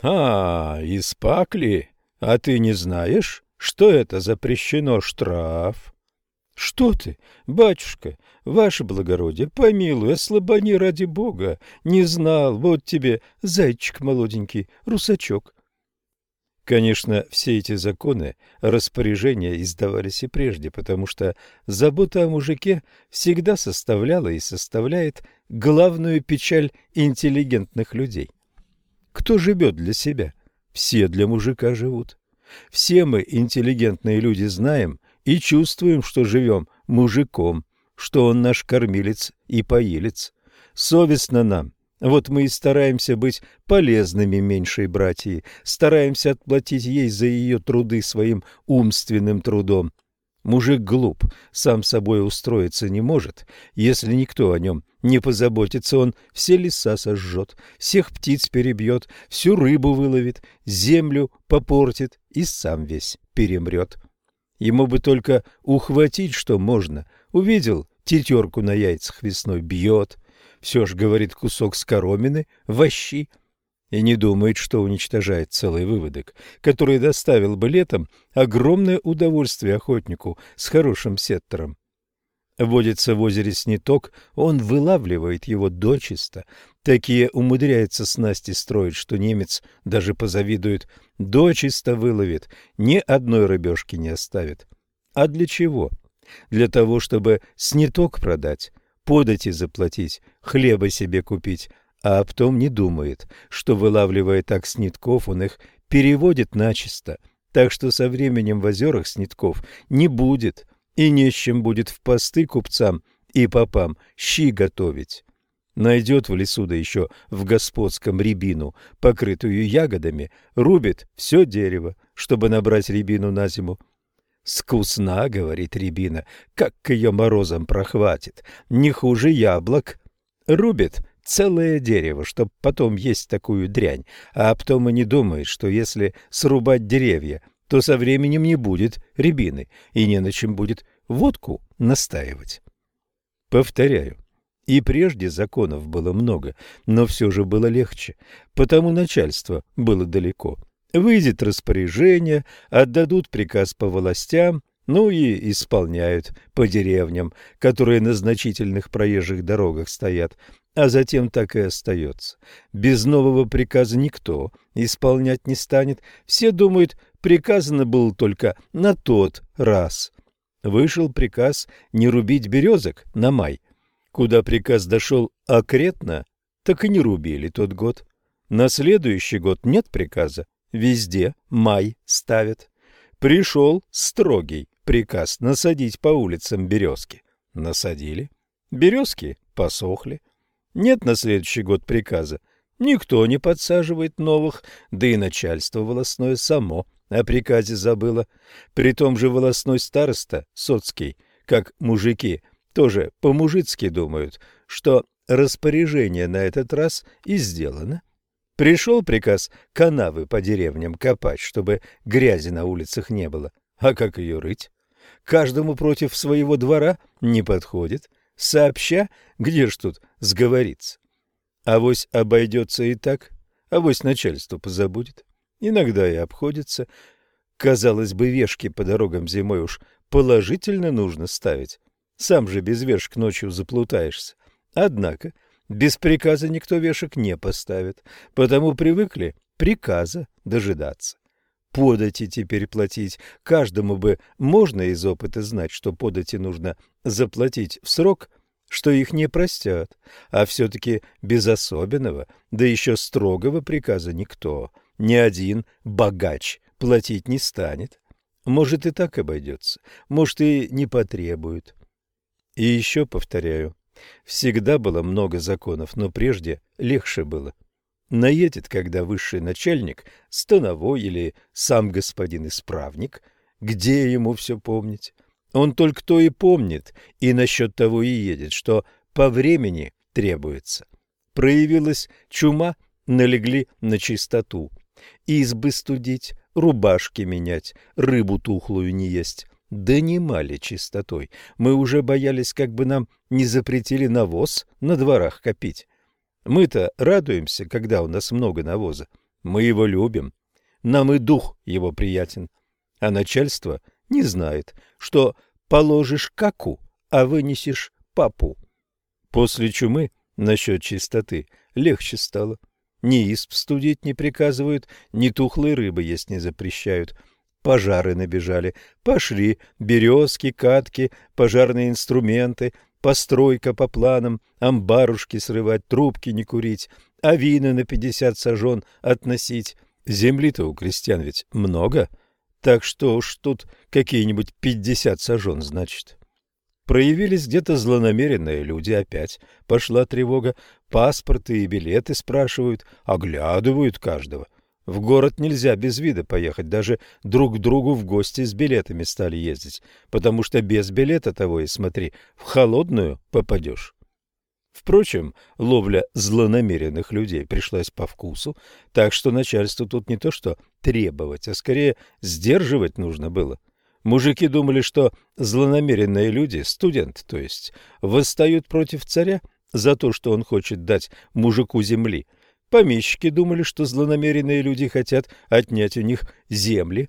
А, испакли? А ты не знаешь, что это запрещено штраф? Что ты, батюшка, ваше благородие, помилуй, ослабони ради бога. Не знал, вот тебе зайчик молоденький, русачок. Конечно, все эти законы, распоряжения издавались и прежде, потому что забота о мужике всегда составляла и составляет главную печаль интеллигентных людей. Кто живет для себя? Все для мужика живут. Все мы, интеллигентные люди, знаем и чувствуем, что живем мужиком, что он наш кормилец и поилец. Совестно нам. Вот мы и стараемся быть полезными меньшей братьей, стараемся отплатить ей за ее труды своим умственным трудом. Мужик глуп, сам собой устроиться не может. Если никто о нем не позаботится, он все леса сожжет, всех птиц перебьет, всю рыбу выловит, землю попортит и сам весь перемрет. Ему бы только ухватить, что можно. Увидел тетерку на яйцах весной, бьет. Все ж, говорит, кусок скоромины, вощи, и не думает, что уничтожает целый выводок, который доставил бы летом огромное удовольствие охотнику с хорошим сеттером. Водится в озере сниток, он вылавливает его дочисто. Такие умудряется снасти строить, что немец даже позавидует. Дочисто выловит, ни одной рыбешки не оставит. А для чего? Для того, чтобы сниток продать, подати заплатить, хлеба себе купить, а потом не думает, что, вылавливая так снитков, он их переводит начисто, так что со временем в озерах снитков не будет, и не с чем будет в посты купцам и попам щи готовить. Найдет в лесу, да еще в господском рябину, покрытую ягодами, рубит все дерево, чтобы набрать рябину на зиму. «Скусна», — говорит рябина, — «как к ее морозам прохватит, не хуже яблок». Рубит целое дерево, чтобы потом есть такую дрянь, а потом и не думает, что если срубать деревья, то со временем не будет рябины и не на чем будет водку настаивать. Повторяю, и прежде законов было много, но все же было легче, потому начальство было далеко. Выйдет распоряжение, отдадут приказ по властям, ну и исполняют по деревням, которые на значительных проезжих дорогах стоят, а затем так и остается. Без нового приказа никто исполнять не станет. Все думают, приказано было только на тот раз. Вышел приказ не рубить березок на май. Куда приказ дошел окретно, так и не рубили тот год. На следующий год нет приказа, везде май ставят. Пришел строгий приказ насадить по улицам березки. Насадили. Березки
посохли. Нет на следующий год приказа. Никто не подсаживает новых, да и начальство волосное само о приказе забыло. При том же волосной староста, соцкий, как мужики, тоже по-мужицки думают, что распоряжение на этот раз и сделано. Пришел приказ канавы по деревням копать, чтобы грязи на улицах не было. А как ее рыть? Каждому против своего двора не подходит. Сообща, где ж тут сговориться? Авось обойдется и так, авось начальство позабудет. Иногда и обходится. Казалось бы, вешки по дорогам зимой уж положительно нужно ставить. Сам же без вешек ночью заплутаешься. Однако без приказа никто вешек не поставит, потому привыкли приказа дожидаться. Подати теперь платить. Каждому бы можно из опыта знать, что подати нужно заплатить в срок, что их не простят, а все-таки без особенного, да еще строгого приказа никто, ни один богач платить не станет. Может, и так обойдется, может, и не потребует. И еще повторяю, всегда было много законов, но прежде легче было. Наедет, когда высший начальник, становой или сам господин исправник, где ему все помнить? Он только то и помнит, и насчет того и едет, что по времени требуется. Проявилась чума, налегли на чистоту. Избы студить, рубашки менять, рыбу тухлую не есть. Донимали чистотой. Мы уже боялись, как бы нам не запретили навоз на дворах копить. Мы-то радуемся, когда у нас много навоза. Мы его любим. Нам и дух его приятен. А начальство не знает, что положишь каку, а вынесешь папу. После чумы насчет чистоты легче стало. Ни исп студить не приказывают, ни тухлой рыбы есть не запрещают. Пожары набежали. Пошли березки, катки, пожарные инструменты, постройка по планам, амбарушки срывать, трубки не курить, а вина на пятьдесят сажен относить. Земли-то у крестьян ведь много, так что уж тут какие-нибудь пятьдесят сажен, значит. Проявились где-то злонамеренные люди опять. Пошла тревога. Паспорты и билеты спрашивают, оглядывают каждого. В город нельзя без вида поехать, даже друг к другу в гости с билетами стали ездить, потому что без билета того и смотри, в холодную попадешь. Впрочем, ловля злонамеренных людей пришлась по вкусу, так что начальству тут не то что требовать, а скорее сдерживать нужно было. Мужики думали, что злонамеренные люди, студент, то есть, восстают против царя за то, что он хочет дать мужику земли – Помещики думали, что злонамеренные люди хотят отнять у них земли.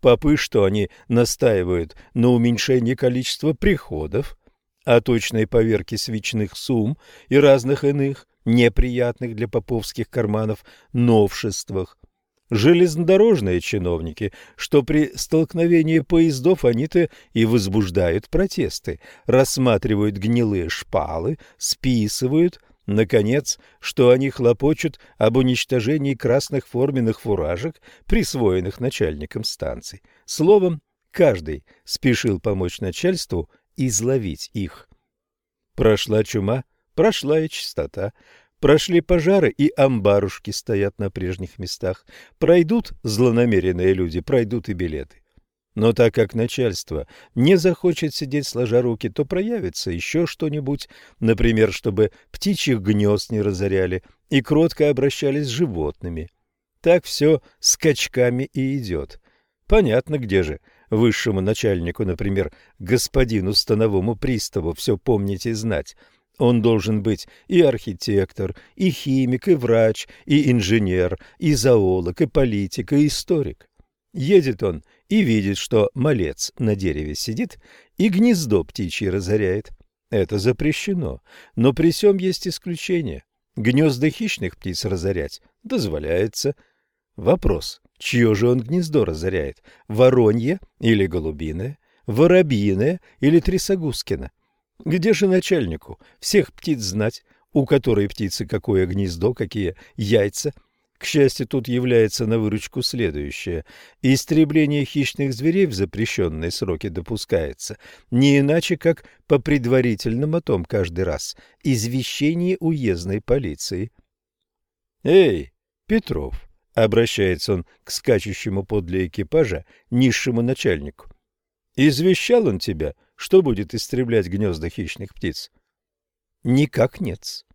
Попы, что они настаивают на уменьшении количества приходов, о точной поверке свечных сумм и разных иных, неприятных для поповских карманов, новшествах. Железнодорожные чиновники, что при столкновении поездов они-то и возбуждают протесты, рассматривают гнилые шпалы, списывают, Наконец, что они хлопочут об уничтожении красных форменных фуражек, присвоенных начальником станций. Словом, каждый спешил помочь начальству изловить их. Прошла чума, прошла и чистота. Прошли пожары, и амбарушки стоят на прежних местах. Пройдут злонамеренные люди, пройдут и билеты. Но так как начальство не захочет сидеть сложа руки, то проявится еще что-нибудь, например, чтобы птичьих гнезд не разоряли и кротко обращались с животными. Так все скачками и идет. Понятно, где же высшему начальнику, например, господину становому приставу все помнить и знать. Он должен быть и архитектор, и химик, и врач, и инженер, и зоолог, и политик, и историк. Едет он и видит, что малец на дереве сидит и гнездо птичье разоряет. Это запрещено, но при сём есть исключение. Гнезда хищных птиц разорять дозволяется. Вопрос, чье же он гнездо разоряет? Воронье или голубиное? Воробьиное или трясогузкино? Где же начальнику всех птиц знать, у которой птицы какое гнездо, какие яйца?
К счастью, тут является на выручку следующее. Истребление хищных зверей в запрещенные сроки допускается не иначе, как по предварительным о том каждый раз извещении уездной полиции. «Эй, Петров!» — обращается он к скачущему подле экипажа низшему начальнику. «Извещал он тебя, что будет истреблять гнезда хищных птиц?» «Никак нет».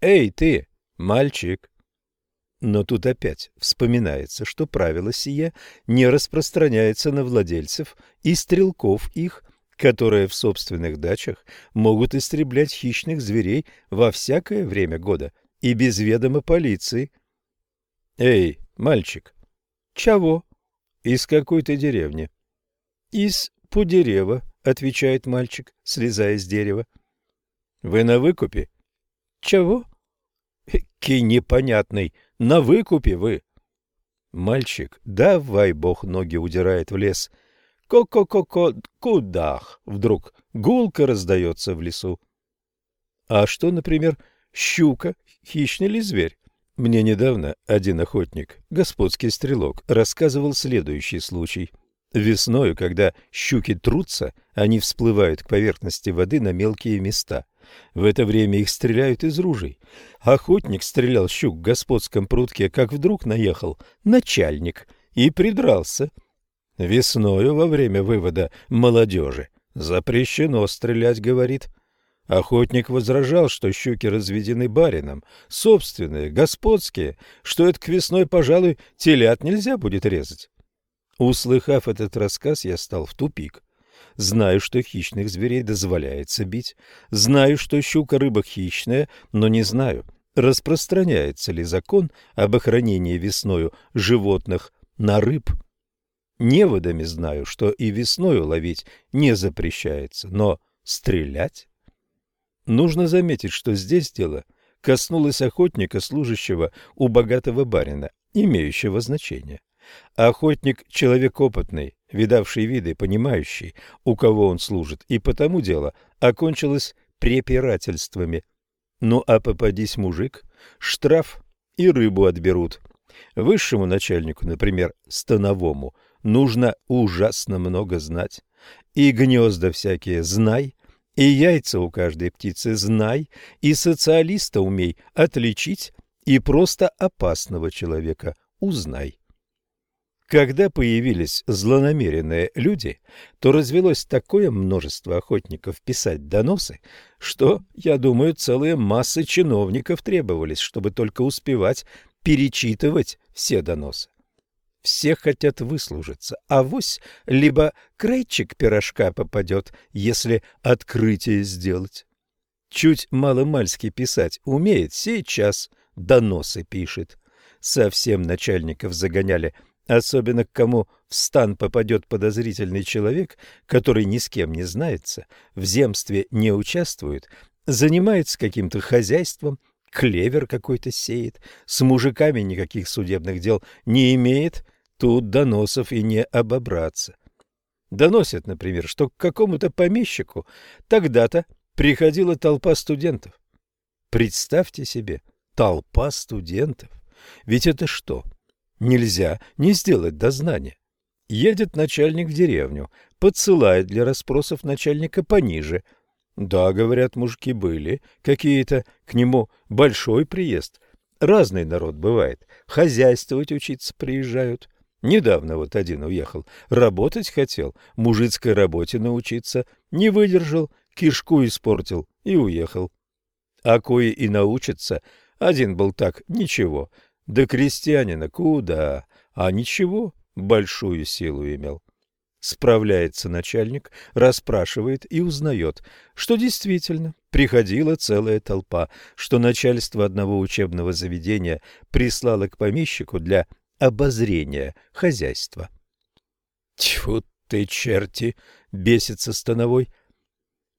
«Эй, ты, мальчик!» Но тут опять вспоминается, что правило сие не распространяется на владельцев и стрелков их, которые в собственных дачах могут истреблять хищных зверей во всякое время года и без ведома полиции. «Эй, мальчик!» «Чего?» «Из какой то деревни?» «Из Пудерева», — отвечает мальчик, слезая с дерева. «Вы на выкупе?» «Чего?» «Ки непонятный!» На выкупе вы. Мальчик, давай, бог ноги удирает в лес. Ко-ко-ко-ко, кудах! Вдруг гулко раздается в лесу. А что, например, щука, хищный ли зверь? Мне недавно один охотник, господский стрелок, рассказывал следующий случай. Весною, когда щуки трутся, они всплывают к поверхности воды на мелкие места – в это время их стреляют из ружей. Охотник стрелял щук в господском прутке, как вдруг наехал начальник и придрался. Весною во время вывода молодежи запрещено стрелять, говорит. Охотник возражал, что щуки разведены барином, собственные, господские, что это к весной, пожалуй, телят нельзя будет резать. Услыхав этот рассказ, я стал в тупик. Знаю, что хищных зверей дозволяется бить. Знаю, что щука рыба хищная, но не знаю, распространяется ли закон об охранении весною животных на рыб. Неводами знаю, что и весною ловить не запрещается, но стрелять? Нужно заметить, что здесь дело коснулось охотника, служащего у богатого барина, имеющего значение. Охотник – человек опытный, видавший виды, понимающий, у кого он служит, и потому дело окончилось препирательствами. Ну а попадись мужик, штраф и рыбу отберут. Высшему начальнику, например, становому, нужно ужасно много знать. И гнезда всякие знай, и яйца у каждой птицы знай, и социалиста умей отличить, и просто опасного человека узнай. Когда появились злонамеренные люди, то развелось такое множество охотников писать доносы, что, я думаю, целые массы чиновников требовались, чтобы только успевать перечитывать все доносы. Все хотят выслужиться, а вось либо крайчик пирожка попадет, если открытие сделать. Чуть маломальски писать умеет, сейчас доносы пишет. Совсем начальников загоняли Особенно к кому в стан попадет подозрительный человек, который ни с кем не знается, в земстве не участвует, занимается каким-то хозяйством, клевер какой-то сеет, с мужиками никаких судебных дел не имеет, тут доносов и не обобраться. Доносят, например, что к какому-то помещику тогда-то приходила толпа студентов. Представьте себе, толпа студентов. Ведь это что? — Нельзя не сделать дознание. Едет начальник в деревню, подсылает для расспросов начальника пониже. Да, говорят, мужики были какие-то, к нему большой приезд. Разный народ бывает, хозяйствовать учиться приезжают. Недавно вот один уехал, работать хотел, мужицкой работе научиться, не выдержал, кишку испортил и уехал. А кое и научится, один был так, ничего, до крестьянина куда? А ничего, большую силу имел. Справляется начальник, расспрашивает и узнает, что действительно приходила целая толпа, что начальство одного учебного заведения прислало к помещику для обозрения хозяйства. «Тьфу ты, черти!» — бесится становой.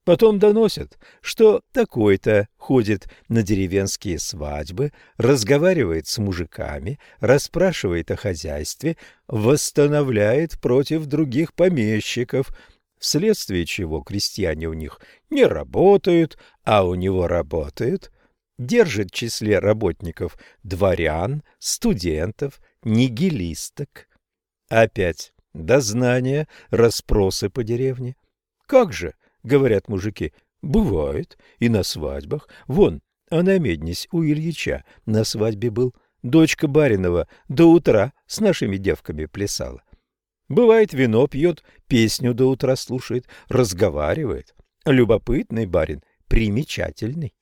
Потом доносят, что такой-то ходит на деревенские свадьбы, разговаривает с мужиками, расспрашивает о хозяйстве, восстановляет против других помещиков, вследствие чего крестьяне у них не работают, а у него работают. держит в числе работников дворян, студентов, нигилисток. Опять дознания, расспросы по деревне. Как же, говорят мужики, бывает и на свадьбах. Вон, а на меднись у Ильича на свадьбе был. Дочка Баринова до утра с нашими девками плясала. Бывает, вино пьет, песню до утра слушает, разговаривает. Любопытный барин, примечательный.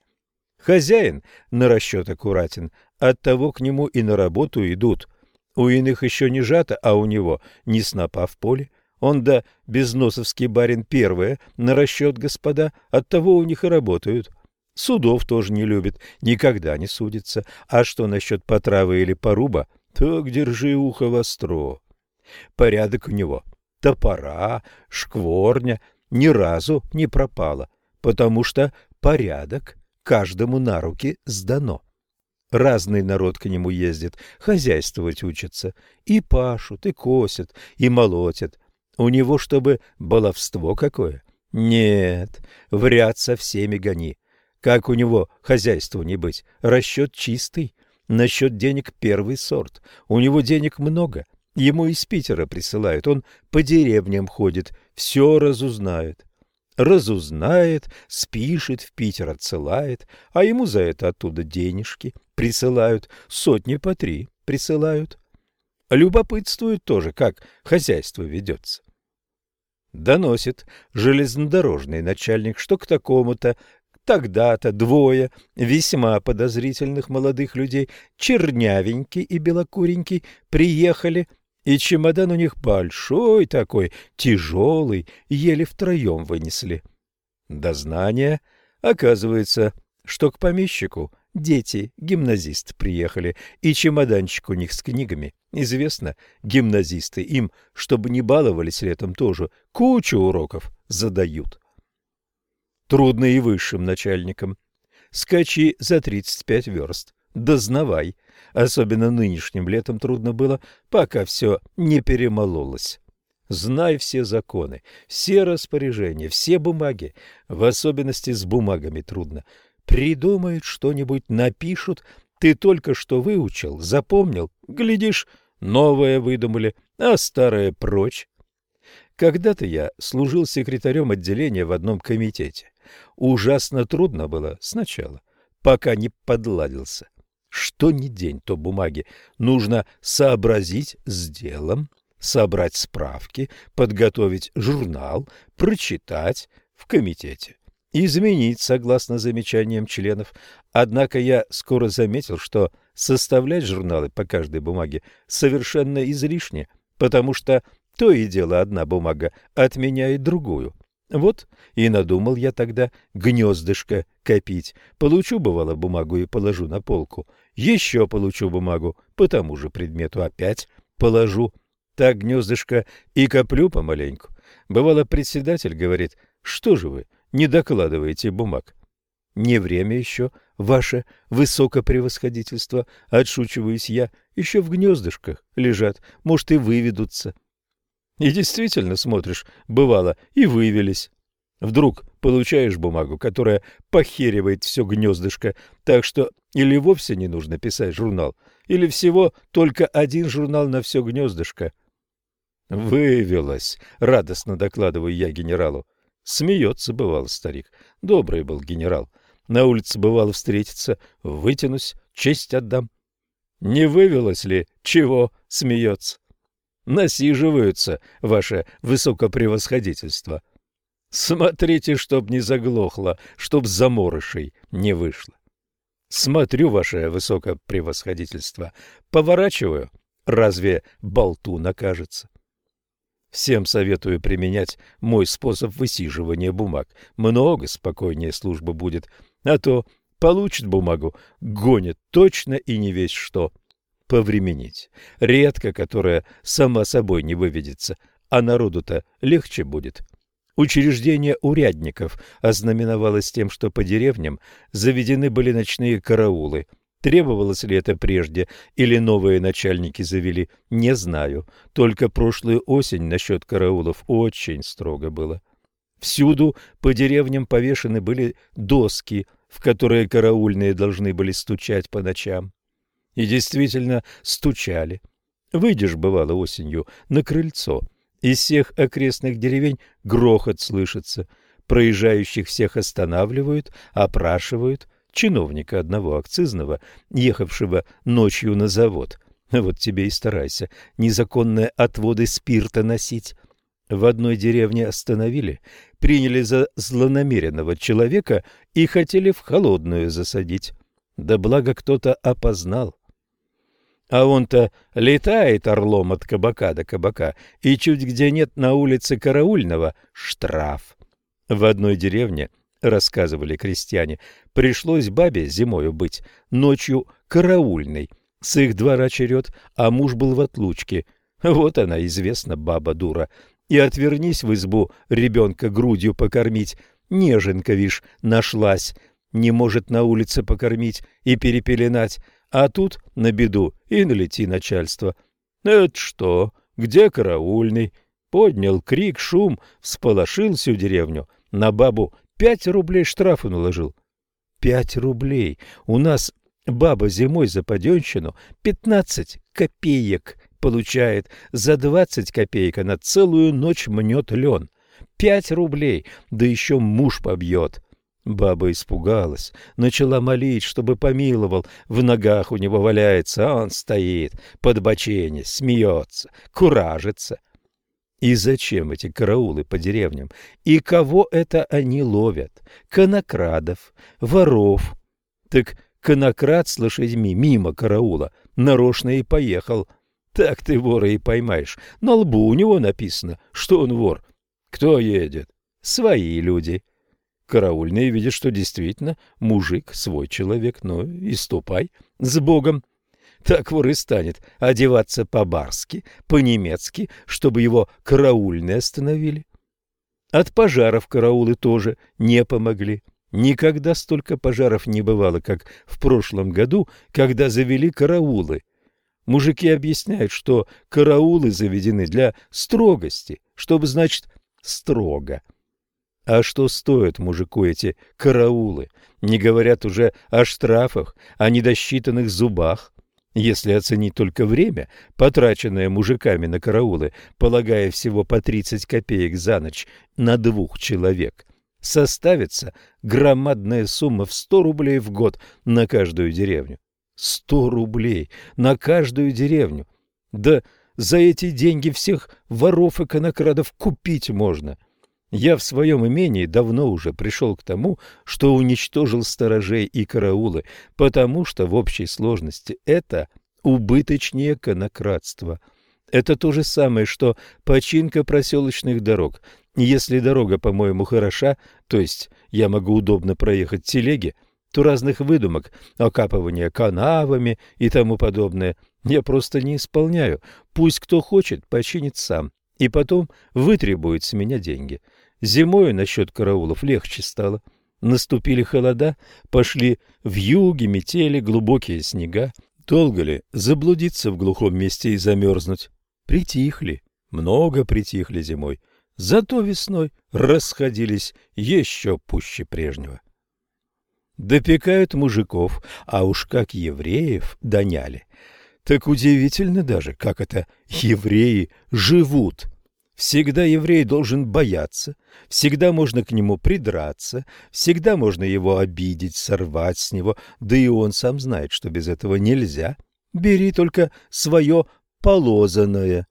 Хозяин на расчет аккуратен, оттого к нему и на работу идут. У иных еще не жато, а у него ни снопа в поле. Он да безносовский барин первое на расчет господа, оттого у них и работают. Судов тоже не любит, никогда не судится. А что насчет потравы или поруба, так держи ухо востро. Порядок у него. Топора, шкворня ни разу не пропало, потому что порядок каждому на руки сдано. Разный народ к нему ездит, хозяйствовать учатся, и пашут, и косят, и молотят. У него чтобы баловство какое? Нет, в ряд со всеми гони. Как у него хозяйству не быть? Расчет чистый. Насчет денег первый сорт. У него денег много. Ему из Питера присылают. Он по деревням ходит, все разузнает разузнает, спишет, в Питер отсылает, а ему за это оттуда денежки присылают, сотни по три присылают. Любопытствует тоже, как хозяйство ведется. Доносит железнодорожный начальник, что к такому-то, тогда-то двое весьма подозрительных молодых людей, чернявенький и белокуренький, приехали и чемодан у них большой такой, тяжелый, еле втроем вынесли. Дознание. Оказывается, что к помещику дети, гимназисты приехали, и чемоданчик у них с книгами. Известно, гимназисты им, чтобы не баловались летом тоже, кучу уроков задают. Трудно и высшим начальникам. Скачи за 35 верст дознавай. Особенно нынешним летом трудно было, пока все не перемололось. Знай все законы, все распоряжения, все бумаги, в особенности с бумагами трудно. Придумают что-нибудь, напишут, ты только что выучил, запомнил, глядишь, новое выдумали, а старое прочь. Когда-то я служил секретарем отделения в одном комитете. Ужасно трудно было сначала, пока не подладился. Что ни день, то бумаги. Нужно сообразить с делом, собрать справки, подготовить журнал, прочитать в комитете, изменить согласно замечаниям членов. Однако я скоро заметил, что составлять журналы по каждой бумаге совершенно излишне, потому что то и дело одна бумага отменяет другую. Вот и надумал я тогда гнездышко копить. Получу, бывало, бумагу и положу на полку. Еще получу бумагу по тому же предмету опять положу. Так гнездышко и коплю помаленьку. Бывало, председатель говорит, что же вы не докладываете бумаг? Не время еще, ваше высокопревосходительство, отшучиваюсь я, еще в гнездышках лежат, может, и выведутся. И действительно, смотришь, бывало, и вывелись. Вдруг получаешь бумагу, которая похеривает все гнездышко, так что или вовсе не нужно писать журнал, или всего только один журнал на все гнездышко. Вывелась, радостно докладываю я генералу. Смеется, бывал старик. Добрый был генерал. На улице бывало встретиться, вытянусь, честь отдам. Не вывелось ли, чего смеется? насиживаются, ваше высокопревосходительство. Смотрите, чтоб не заглохло, чтоб заморышей не вышло. Смотрю, ваше высокопревосходительство, поворачиваю, разве болту накажется? Всем советую применять мой способ высиживания бумаг. Много спокойнее служба будет, а то получит бумагу, гонит точно и не весь что повременить. Редко, которая сама собой не выведется, а народу-то легче будет. Учреждение урядников ознаменовалось тем, что по деревням заведены были ночные караулы. Требовалось ли это прежде или новые начальники завели, не знаю. Только прошлую осень насчет караулов очень строго было.
Всюду по деревням повешены были доски, в которые караульные должны были стучать по ночам. И действительно стучали. Выйдешь, бывало, осенью на крыльцо. Из всех окрестных деревень грохот слышится. Проезжающих всех останавливают, опрашивают. Чиновника одного акцизного, ехавшего ночью на завод. Вот тебе и старайся незаконные отводы спирта носить. В одной деревне остановили, приняли за злонамеренного человека и хотели в холодную засадить. Да благо кто-то опознал. А он-то летает орлом от кабака до кабака, и чуть где нет на улице караульного — штраф. В одной деревне, рассказывали крестьяне, пришлось бабе зимою быть, ночью караульной. С их двора черед, а муж был в отлучке. Вот она, известна, баба-дура и отвернись в избу ребенка грудью покормить. Неженка, вишь, нашлась, не может на улице покормить и перепеленать, а тут на беду и налети начальство. Это что? Где караульный? Поднял крик, шум, всполошил всю деревню. На бабу пять рублей штрафа наложил. Пять рублей. У нас баба зимой за паденщину пятнадцать копеек получает. За двадцать копеек она целую ночь мнет лен. Пять рублей, да еще муж побьет. Баба испугалась, начала молить, чтобы помиловал. В ногах у него валяется, а он стоит, под бочене, смеется, куражится. И зачем эти караулы по деревням? И кого это они ловят? Конокрадов, воров. Так конокрад с лошадьми мимо караула нарочно и поехал. Так ты вора и поймаешь. На лбу у него написано, что он вор. Кто едет? Свои люди. Караульный видит, что действительно мужик, свой человек, ну и ступай с Богом. Так вор и станет одеваться по-барски, по-немецки, чтобы его караульные остановили. От пожаров караулы тоже не помогли. Никогда столько пожаров не бывало, как в прошлом году, когда завели караулы. Мужики объясняют, что караулы заведены для строгости, чтобы, значит, строго. А что стоят мужику эти караулы? Не говорят уже о штрафах, о недосчитанных зубах. Если оценить только время, потраченное мужиками на караулы, полагая всего по 30 копеек за ночь на двух человек, составится громадная сумма в 100 рублей в год на каждую деревню. Сто рублей на каждую деревню. Да за эти деньги всех воров и конокрадов купить можно. Я в своем имении давно уже пришел к тому, что уничтожил сторожей и караулы, потому что в общей сложности это убыточнее конокрадство. Это то же самое, что починка проселочных дорог. Если дорога, по-моему, хороша, то есть я могу удобно проехать телеге, то разных выдумок, окапывания канавами и тому подобное, я просто не исполняю. Пусть кто хочет, починит сам, и потом вытребует с меня деньги. Зимой насчет караулов легче стало. Наступили холода, пошли в юге, метели, глубокие снега. Долго ли заблудиться в глухом месте и замерзнуть? Притихли, много притихли зимой. Зато весной расходились еще пуще прежнего допекают мужиков, а уж как евреев доняли. Так удивительно даже, как это евреи живут. Всегда еврей должен бояться, всегда можно к нему придраться, всегда можно его обидеть, сорвать с него, да и он сам знает, что без этого нельзя. Бери только свое полозанное.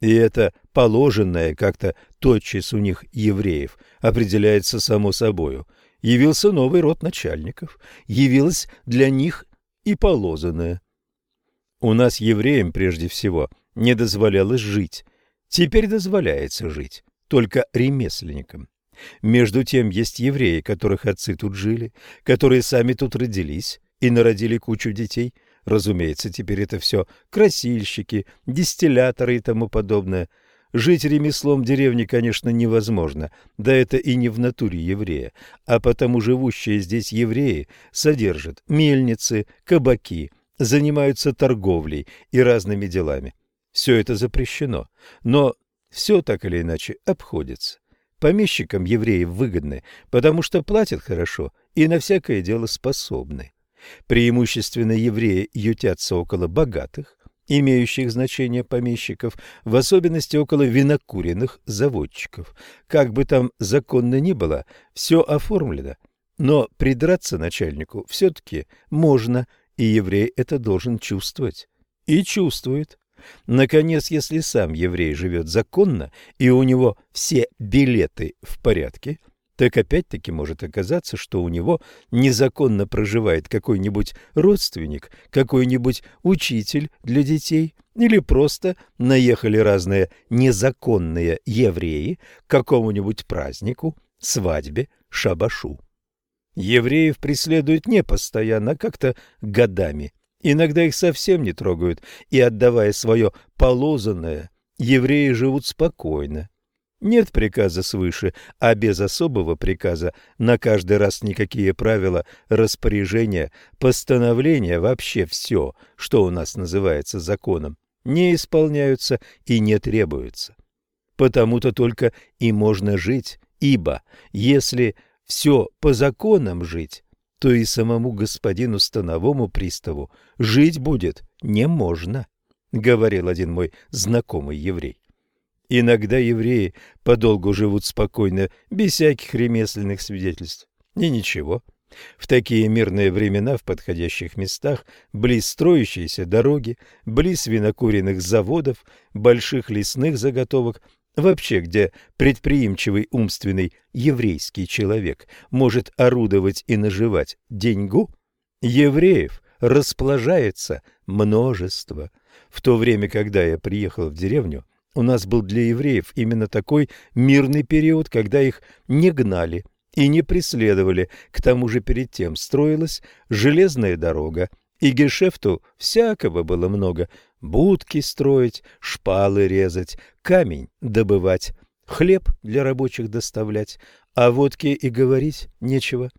И это положенное как-то тотчас у них евреев определяется само собою – явился новый род начальников, явилась для них и полозанная. У нас, евреям, прежде всего, не дозволялось жить. Теперь дозволяется жить, только ремесленникам. Между тем есть евреи, которых отцы тут жили, которые сами тут родились и народили кучу детей. Разумеется, теперь это все красильщики, дистилляторы и тому подобное – Жить ремеслом в деревне, конечно, невозможно, да это и не в натуре еврея, а потому живущие здесь евреи содержат мельницы, кабаки, занимаются торговлей и разными делами. Все это запрещено, но все так или иначе обходится.
Помещикам евреи выгодны, потому что платят хорошо и на всякое дело способны. Преимущественно евреи ютятся около богатых, имеющих значение помещиков, в особенности около винокуренных заводчиков. Как бы там законно ни было, все оформлено, но придраться начальнику все-таки можно, и еврей это должен чувствовать. И чувствует. Наконец, если сам еврей живет законно, и у него все билеты в порядке – так опять-таки может оказаться, что у него незаконно проживает какой-нибудь родственник, какой-нибудь учитель для детей, или просто наехали разные незаконные евреи к какому-нибудь празднику, свадьбе, шабашу. Евреев преследуют не постоянно, а как-то годами. Иногда их совсем не трогают, и, отдавая свое полозанное, евреи живут спокойно, нет приказа свыше, а без особого приказа на каждый раз никакие правила, распоряжения, постановления, вообще все, что у нас называется законом, не исполняются и не требуются. Потому-то только и можно жить, ибо если все по законам жить, то и самому господину становому приставу жить будет не можно, говорил один мой знакомый еврей. Иногда евреи подолгу живут спокойно, без всяких ремесленных свидетельств. И ничего. В такие мирные времена в подходящих местах, близ строящейся дороги, близ винокуренных заводов, больших лесных заготовок, вообще где предприимчивый умственный еврейский человек может орудовать и наживать деньгу, евреев расположается множество. В то время, когда я приехал в деревню, у нас был для евреев именно такой мирный период, когда их не гнали и не преследовали. К тому же перед тем строилась железная дорога, и гешефту всякого было много. Будки строить, шпалы резать, камень добывать, хлеб для рабочих доставлять, а водки и говорить нечего.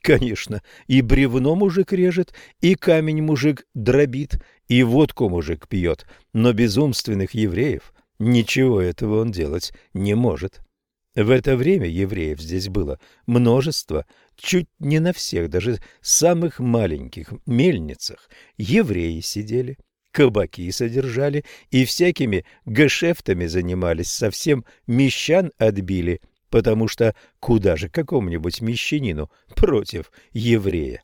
Конечно, и бревно мужик режет, и камень мужик дробит, и водку мужик пьет, но безумственных евреев Ничего этого он делать не может. В это время евреев здесь было множество, чуть не на всех, даже самых маленьких мельницах евреи сидели, кабаки содержали и всякими гешефтами занимались, совсем мещан отбили, потому что куда же какому-нибудь мещанину против еврея?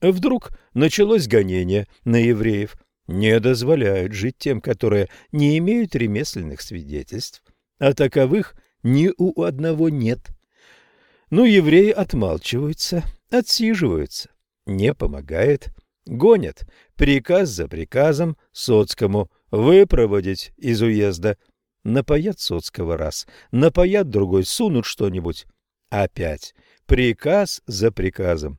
Вдруг началось гонение на евреев, не дозволяют жить тем, которые не имеют ремесленных свидетельств, а таковых ни у одного нет. Ну, евреи отмалчиваются, отсиживаются, не помогает, гонят приказ за приказом соцкому выпроводить из уезда. Напоят соцкого раз, напоят другой, сунут что-нибудь. Опять приказ за приказом.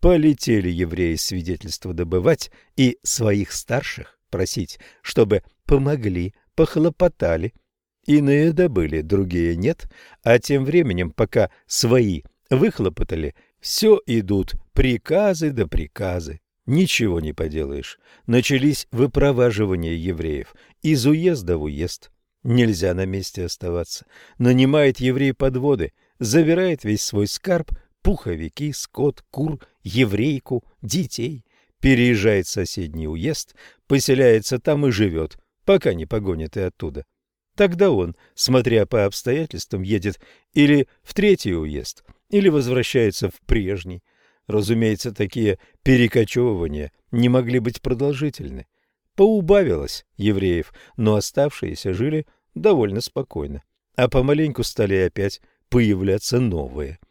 Полетели евреи свидетельства добывать и своих старших просить, чтобы помогли, похлопотали. Иные добыли, другие нет, а тем временем, пока свои выхлопотали, все идут приказы да приказы. Ничего не поделаешь. Начались выпроваживания евреев из уезда в уезд. Нельзя на месте оставаться. Нанимает еврей подводы, забирает весь свой скарб, пуховики, скот, кур, еврейку, детей, переезжает в соседний уезд, поселяется там и живет, пока не погонит и оттуда. Тогда он, смотря по обстоятельствам, едет или в третий уезд, или возвращается в прежний. Разумеется, такие перекочевывания не могли быть продолжительны. Поубавилось евреев, но оставшиеся жили довольно спокойно, а помаленьку стали опять появляться новые –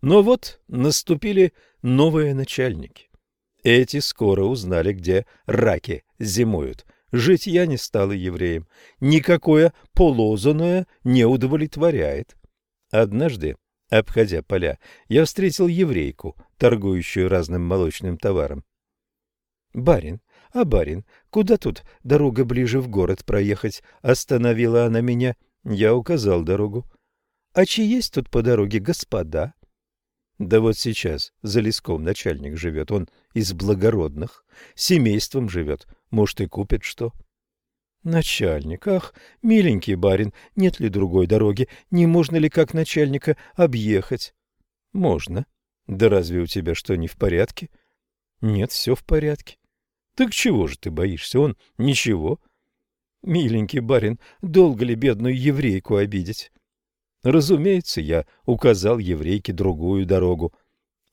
но вот наступили новые начальники. Эти скоро узнали, где раки зимуют. Жить я не стала евреем. Никакое полозанное не удовлетворяет. Однажды, обходя поля, я встретил еврейку, торгующую разным молочным товаром. «Барин, а барин, куда тут дорога ближе в город проехать?» Остановила она меня. Я указал дорогу. «А чьи есть тут по дороге господа?» Да вот сейчас за леском начальник живет, он из благородных, семейством живет, может и купит что.
Начальник, ах, миленький барин, нет ли другой дороги? Не можно ли как начальника объехать? Можно. Да разве у тебя что, не в порядке? Нет, все в порядке. Так чего же ты боишься? Он ничего. Миленький барин, долго ли бедную еврейку обидеть? Разумеется, я указал еврейке другую дорогу.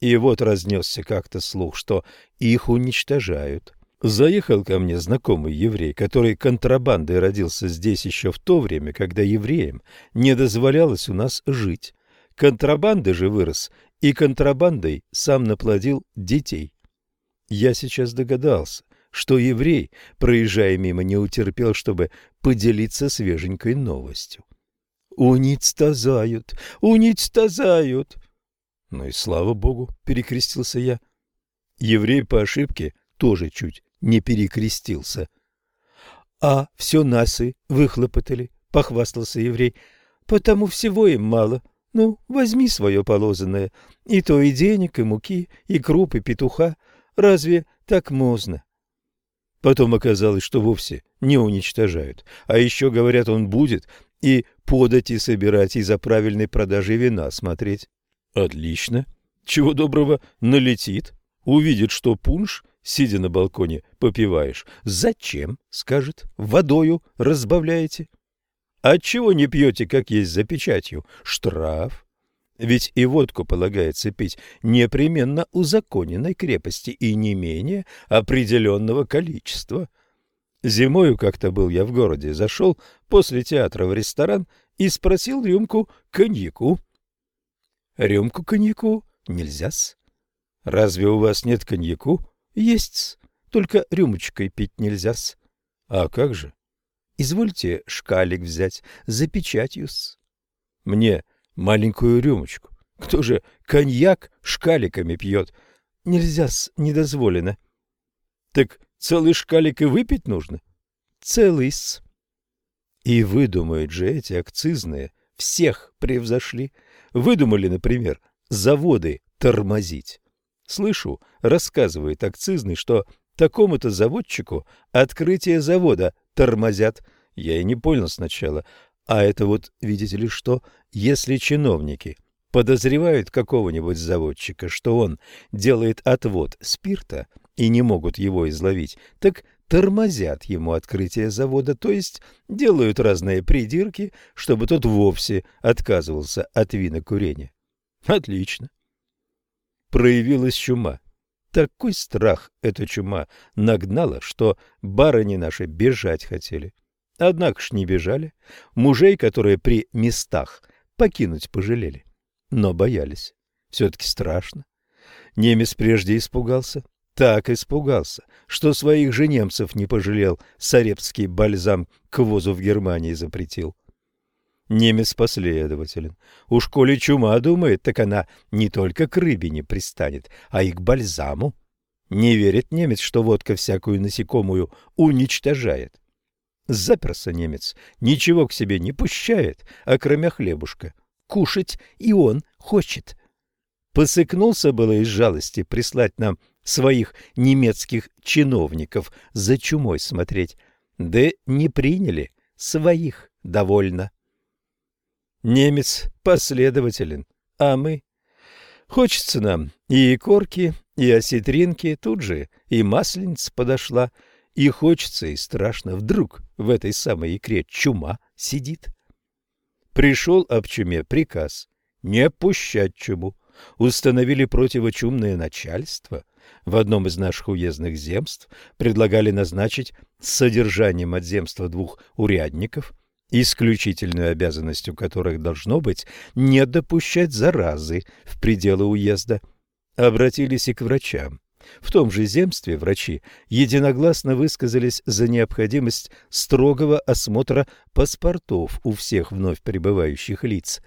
И вот разнесся как-то слух, что их уничтожают. Заехал ко мне знакомый еврей, который контрабандой родился здесь еще в то время, когда евреям не дозволялось у нас жить. Контрабанды же вырос, и контрабандой сам наплодил детей. Я сейчас догадался, что еврей, проезжая мимо, не утерпел, чтобы поделиться свеженькой новостью. «Уничтожают! Уничтожают!» «Ну и слава богу!» — перекрестился я. Еврей по ошибке тоже чуть не перекрестился. «А все насы выхлопотали», — похвастался еврей, — «потому всего им мало. Ну, возьми свое положенное, и то и денег, и муки, и круп, и петуха. Разве так можно?» Потом оказалось, что вовсе не уничтожают, а еще, говорят, он будет и подать и собирать, и за правильной продажей вина смотреть. Отлично. Чего доброго налетит, увидит, что пунш сидя на балконе, попиваешь. Зачем, скажет, водою разбавляете? Отчего не пьете, как есть за печатью? Штраф. Ведь и водку полагается пить непременно у законенной крепости и не менее определенного количества. Зимою как-то был я в городе, зашел после театра в ресторан и спросил рюмку коньяку. Рюмку коньяку нельзя-с. Разве у вас нет коньяку? Есть, только рюмочкой пить нельзя-с. А как же? Извольте шкалик взять, за печатью-с. Мне маленькую рюмочку. Кто же коньяк шкаликами пьет? Нельзя-с, недозволено. Так целый шкалик и выпить нужно? Целый-с. И выдумают же эти акцизные, всех превзошли. Выдумали, например, заводы тормозить. Слышу, рассказывает акцизный, что такому-то заводчику открытие завода тормозят. Я и не понял сначала. А это вот, видите ли, что, если чиновники подозревают какого-нибудь заводчика, что он делает отвод спирта и не могут его изловить, так тормозят ему открытие завода, то есть делают разные придирки, чтобы тот вовсе отказывался от винокурения. Отлично проявилась чума. Такой страх эта чума нагнала, что барыни наши бежать хотели. Однако ж не бежали. Мужей, которые при местах покинуть пожалели. Но боялись. Все-таки страшно. Немец прежде испугался. Так испугался, что своих же немцев не пожалел, сарепский бальзам к возу в Германии запретил. Немец последователен. Уж коли чума думает, так она не только к рыбе не пристанет, а и к бальзаму. Не верит немец, что водка всякую насекомую уничтожает. Заперся немец, ничего к себе не пущает, а кроме хлебушка. Кушать и он хочет. Посыкнулся было из жалости прислать нам своих немецких чиновников за чумой смотреть. Да не приняли, своих довольно. Немец последователен, а мы... Хочется нам и икорки, и осетринки, тут же и масленица подошла, и хочется, и страшно, вдруг в этой самой икре чума сидит. Пришел об чуме приказ не пущать чуму. Установили противочумное начальство. В одном из наших уездных земств предлагали назначить содержанием от земства двух урядников – исключительной обязанностью которых должно быть не допущать заразы в пределы уезда. Обратились и к врачам. В том же земстве врачи единогласно высказались за необходимость строгого осмотра паспортов у всех вновь прибывающих лиц.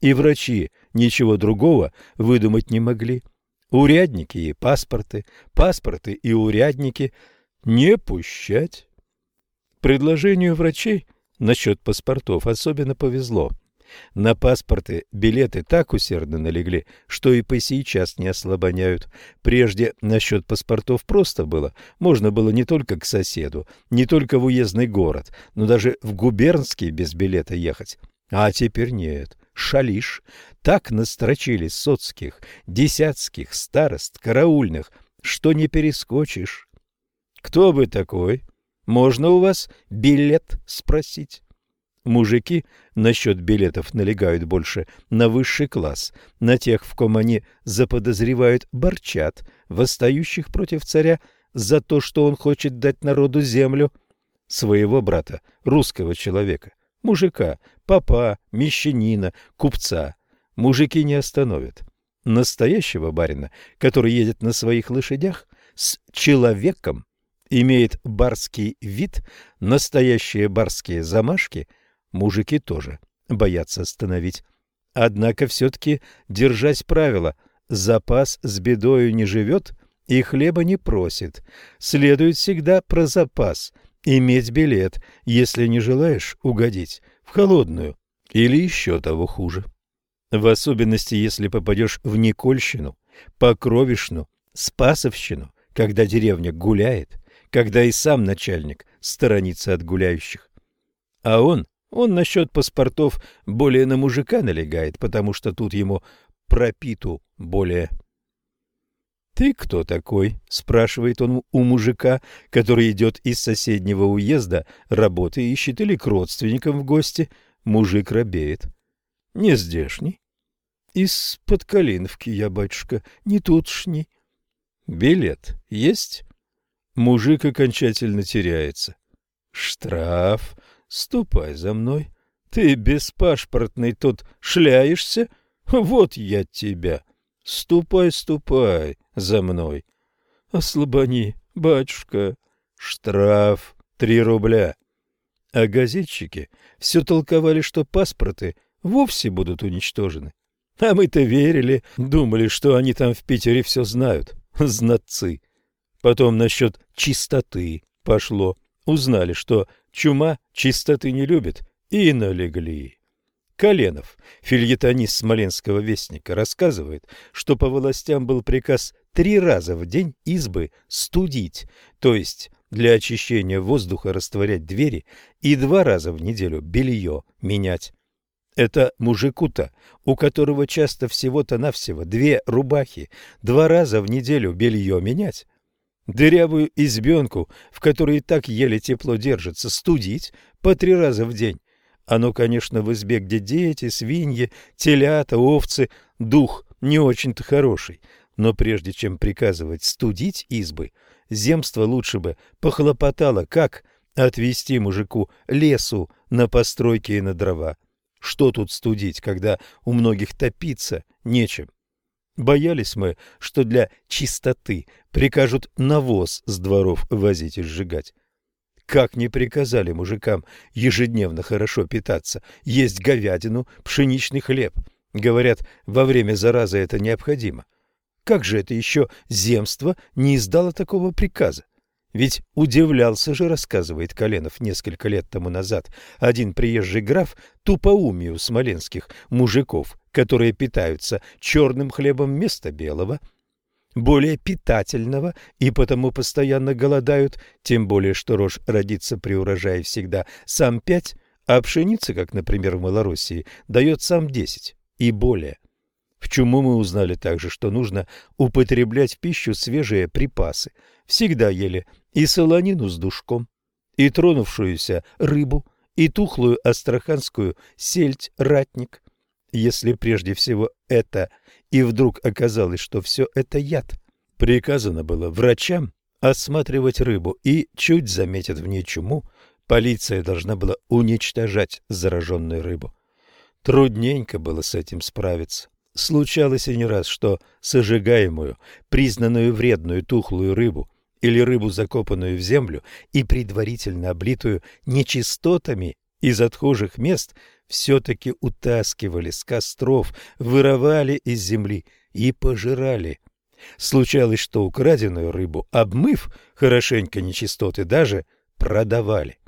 И врачи ничего другого выдумать не могли. Урядники и паспорты, паспорты и урядники не пущать. Предложению врачей – Насчет паспортов особенно повезло.
На паспорты билеты так усердно налегли, что и по сейчас не ослабоняют. Прежде насчет паспортов просто было. Можно было не только к соседу, не только в уездный город, но даже в губернский без билета ехать. А теперь нет. Шалиш. Так настрочили соцких, десятских, старост, караульных, что не перескочишь. Кто вы такой? Можно у вас билет спросить? Мужики насчет билетов налегают больше на высший класс, на тех, в ком они заподозревают борчат, восстающих против царя за то, что он хочет дать народу землю, своего брата, русского человека, мужика, папа, мещанина, купца. Мужики не остановят. Настоящего барина, который едет на своих лошадях, с человеком, имеет барский вид, настоящие барские замашки – мужики тоже боятся остановить. Однако все-таки держась правила «запас с бедою не живет» и хлеба не просит. Следует всегда про запас, иметь билет, если не желаешь угодить в холодную или еще того хуже. В особенности, если попадешь в Никольщину, Покровишну, Спасовщину, когда деревня гуляет, когда и сам начальник сторонится от гуляющих. А он он насчет паспортов более на мужика налегает, потому что тут ему пропиту более. «Ты кто такой?» – спрашивает он у мужика, который идет из соседнего уезда, работы ищет или к родственникам в гости. Мужик робеет. «Не здешний?» «Из-под Калиновки я, батюшка, не тутшний». «Билет есть?» Мужик окончательно теряется. «Штраф», Ступай за мной. Ты беспашпортный тут шляешься? Вот я тебя. Ступай, ступай за мной. Ослабони, батюшка. Штраф три рубля. А газетчики все толковали, что паспорты вовсе будут уничтожены. А мы-то верили, думали, что они там в Питере все знают. Знатцы. Потом насчет чистоты пошло. Узнали, что Чума чистоты не любит, и налегли. Коленов, фильетонист Смоленского вестника, рассказывает, что по властям был приказ три раза в день избы студить, то есть для очищения воздуха растворять двери и два раза в неделю белье менять. Это мужику-то, у которого часто всего-то навсего две рубахи, два раза в неделю белье менять, дырявую избенку, в которой так еле тепло держится, студить по три раза в день. Оно, конечно, в избе, где дети, свиньи, телята, овцы, дух не очень-то хороший. Но прежде чем приказывать студить избы, земство лучше бы похлопотало, как отвести мужику лесу на постройки и на дрова. Что тут студить, когда у многих топиться нечем? Боялись мы, что для чистоты прикажут навоз с дворов возить и сжигать. Как не приказали мужикам ежедневно хорошо питаться, есть говядину, пшеничный хлеб. Говорят, во время заразы это необходимо. Как же это еще земство не издало такого приказа? Ведь удивлялся же, рассказывает Коленов несколько лет тому назад, один приезжий граф тупоумию смоленских мужиков, которые питаются черным хлебом вместо белого, более питательного и потому постоянно голодают, тем более что рожь родится при урожае всегда сам пять, а пшеница, как, например, в Малороссии, дает сам десять и более. В чуму мы узнали также, что нужно употреблять в пищу свежие припасы. Всегда ели и солонину с душком, и тронувшуюся рыбу, и тухлую астраханскую сельдь-ратник. Если прежде всего это, и вдруг оказалось, что все это яд, приказано было врачам осматривать рыбу, и, чуть заметят в ней чуму, полиция должна была уничтожать зараженную рыбу. Трудненько было с этим справиться. Случалось и не раз, что сожигаемую, признанную вредную тухлую рыбу или рыбу, закопанную в землю и предварительно облитую нечистотами из отхожих мест, все-таки утаскивали с костров, вырывали из земли и пожирали. Случалось, что украденную рыбу, обмыв хорошенько нечистоты, даже продавали.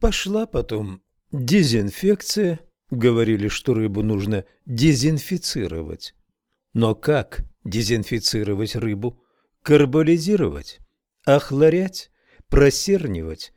Пошла потом дезинфекция, говорили, что рыбу нужно дезинфицировать. Но как дезинфицировать рыбу? Карболизировать? Охлорять? Просернивать?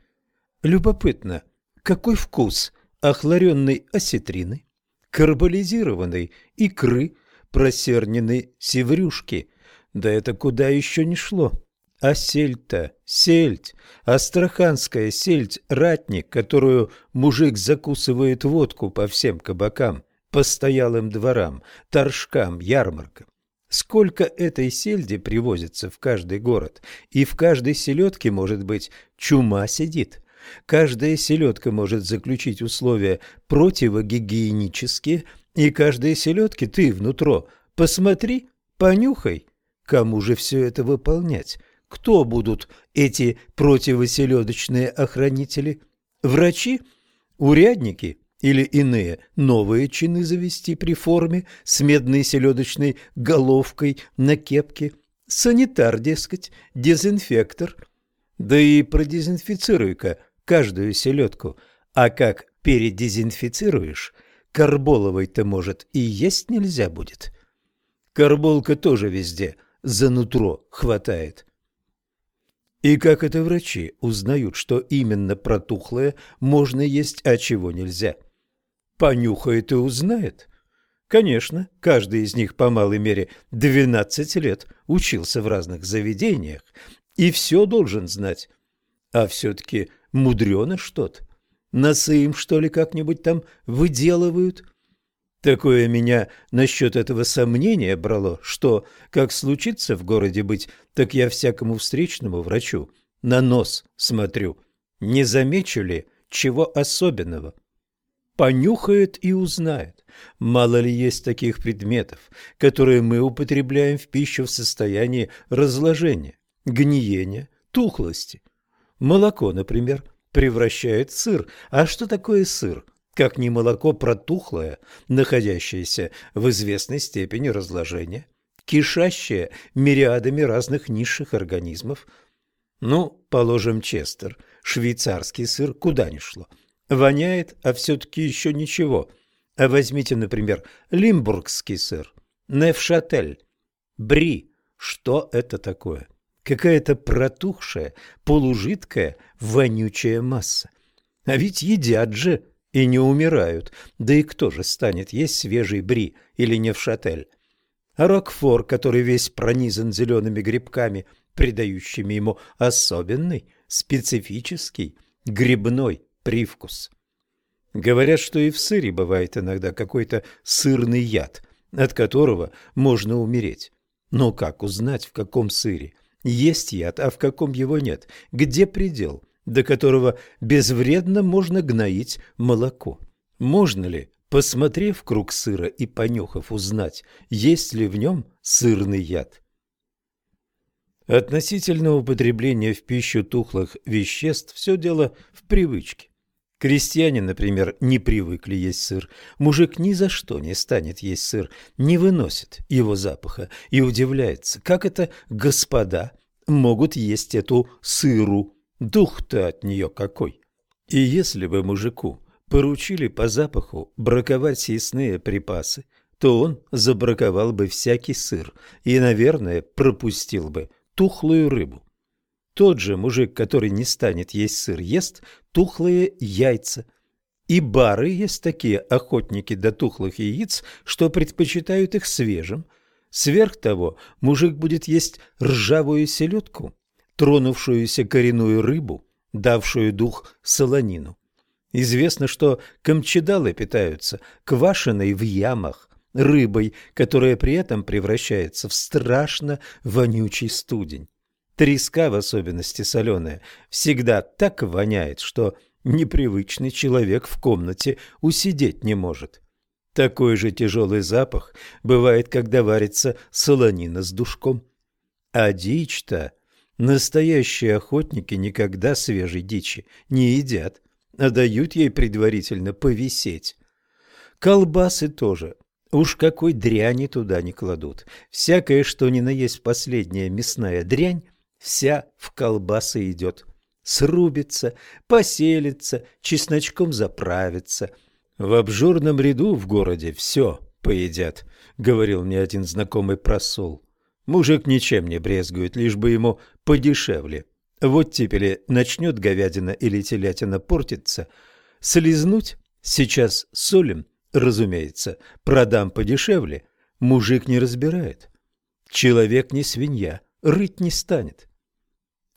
Любопытно, какой вкус охлоренной осетрины, карболизированной икры, просерненной севрюшки? Да это куда еще не шло. А сельдь-то, сельдь, астраханская сельдь, ратник, которую мужик закусывает водку по всем кабакам, постоялым дворам, торжкам, ярмаркам. Сколько этой сельди привозится в каждый город, и в каждой селедке, может быть, чума сидит. Каждая селедка может заключить условия противогигиенические, и каждой селедке ты внутро посмотри, понюхай, кому же все это выполнять. Кто будут эти противоселедочные охранители? Врачи? Урядники? Или иные новые чины завести при форме с медной селедочной головкой на кепке? Санитар, дескать, дезинфектор. Да и продезинфицируй-ка каждую селедку. А как передезинфицируешь, карболовой-то, может, и есть нельзя будет. Карболка тоже везде за нутро хватает. И как это врачи узнают, что именно протухлое можно есть, а чего нельзя? Понюхает и узнает. Конечно, каждый из них по малой мере 12 лет учился в разных заведениях и все должен знать. А все-таки мудрено что-то. Носы им, что ли, как-нибудь там выделывают? Такое меня насчет этого сомнения брало, что, как случится в городе быть, так я всякому встречному врачу на нос смотрю, не замечу ли чего особенного. Понюхает и узнает, мало ли есть таких предметов, которые мы употребляем в пищу в состоянии разложения, гниения, тухлости. Молоко, например, превращает сыр. А что такое сыр? как ни молоко протухлое, находящееся в известной степени разложения, кишащее мириадами разных низших организмов. Ну, положим, Честер, швейцарский сыр куда ни шло. Воняет, а все-таки еще ничего. А возьмите, например, лимбургский сыр, нефшатель, бри. Что это такое? Какая-то протухшая, полужидкая, вонючая масса. А ведь едят же и не умирают. Да и кто же станет есть свежий бри или невшатель? А рокфор, который весь пронизан зелеными грибками, придающими ему особенный, специфический, грибной привкус. Говорят, что и в сыре бывает иногда какой-то сырный яд, от которого можно умереть. Но как узнать, в каком сыре есть яд, а в каком его нет? Где предел? до которого безвредно можно гноить молоко. Можно ли, посмотрев круг сыра и понюхав, узнать, есть ли в нем сырный яд? Относительно употребления в пищу тухлых веществ все дело в привычке. Крестьяне, например, не привыкли есть сыр. Мужик ни за что не станет есть сыр, не выносит его запаха и удивляется, как это господа могут есть эту сыру Дух-то от нее какой! И если бы мужику поручили по запаху браковать съестные припасы, то он забраковал бы всякий сыр и, наверное, пропустил бы тухлую рыбу. Тот же мужик, который не станет есть сыр, ест тухлые яйца. И бары есть такие охотники до тухлых яиц, что предпочитают их свежим. Сверх того, мужик будет есть ржавую селедку тронувшуюся коренную рыбу, давшую дух солонину. Известно, что камчедалы питаются квашеной в ямах рыбой, которая при этом превращается в страшно вонючий студень. Треска, в особенности соленая, всегда так воняет, что непривычный человек в комнате усидеть не может. Такой же тяжелый запах бывает, когда варится солонина с душком. А дичь-то Настоящие охотники никогда свежей дичи не едят, а дают ей предварительно повисеть. Колбасы тоже. Уж какой дряни туда не кладут. Всякое, что ни на есть последняя мясная дрянь, вся в колбасы идет.
Срубится, поселится, чесночком заправится. В обжорном ряду в городе все поедят, — говорил мне один знакомый просол. Мужик ничем не брезгует, лишь бы ему подешевле. Вот теперь начнет говядина или телятина портиться. Слизнуть сейчас солим, разумеется, продам подешевле. Мужик не разбирает. Человек не свинья, рыть не станет.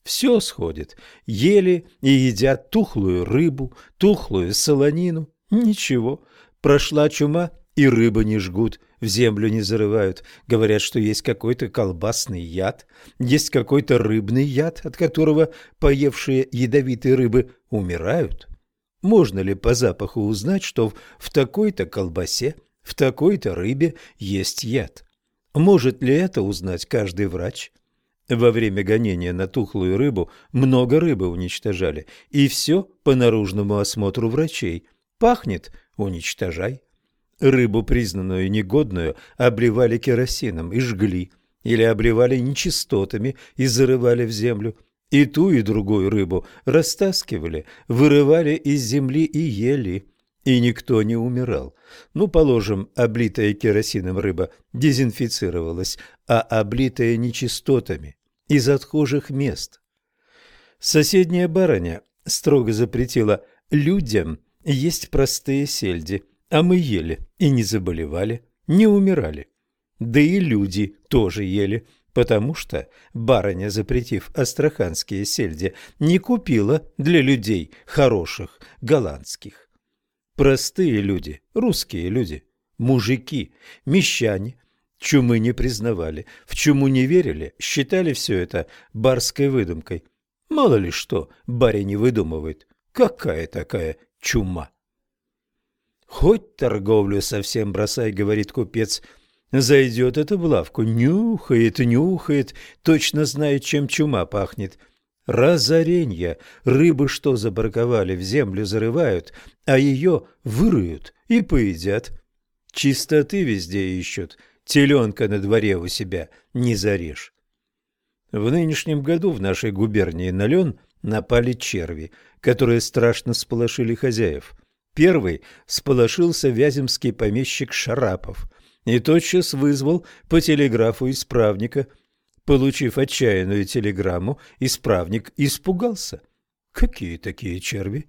Все сходит. Ели и едят тухлую рыбу, тухлую солонину. Ничего. Прошла чума, и рыбы не жгут, в землю не зарывают. Говорят, что есть какой-то колбасный яд, есть какой-то рыбный яд, от которого поевшие ядовитые рыбы умирают. Можно ли по запаху узнать, что в такой-то колбасе, в такой-то рыбе есть яд? Может ли это узнать каждый врач? Во время гонения на тухлую рыбу много рыбы уничтожали, и все по наружному осмотру врачей. Пахнет – уничтожай. Рыбу, признанную негодную, обливали керосином и жгли, или обливали нечистотами и зарывали в землю. И ту, и другую рыбу растаскивали, вырывали из земли и ели. И никто не умирал. Ну, положим, облитая керосином рыба дезинфицировалась, а облитая нечистотами из отхожих мест. Соседняя барыня строго запретила людям есть простые сельди – а мы ели и не заболевали, не умирали. Да и люди тоже ели, потому что барыня, запретив астраханские сельди, не купила для людей хороших голландских. Простые люди, русские люди, мужики, мещане, чумы не признавали, в чуму не верили, считали все это барской выдумкой. Мало ли что барин выдумывает, какая такая чума. Хоть торговлю совсем бросай, говорит купец. Зайдет это в лавку, нюхает, нюхает, точно знает, чем чума пахнет. Разоренье. Рыбы что забраковали, в землю зарывают, а ее вырыют и поедят. Чистоты везде ищут, теленка на дворе у себя не зарежь. В нынешнем году в нашей губернии на лен напали черви, которые страшно сполошили хозяев. Первый сполошился вяземский помещик Шарапов и тотчас вызвал по телеграфу исправника. Получив отчаянную телеграмму, исправник испугался. Какие такие черви?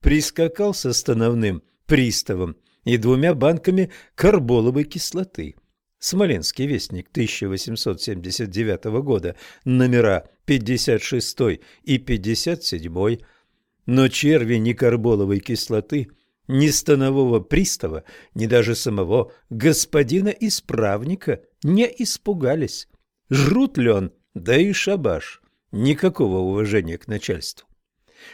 Прискакал с остановным приставом и двумя банками карболовой кислоты. Смоленский вестник 1879 года, номера 56 и 57. Но черви ни карболовой кислоты – ни станового пристава, ни даже самого господина-исправника не испугались. Жрут ли он, да и шабаш. Никакого уважения к начальству.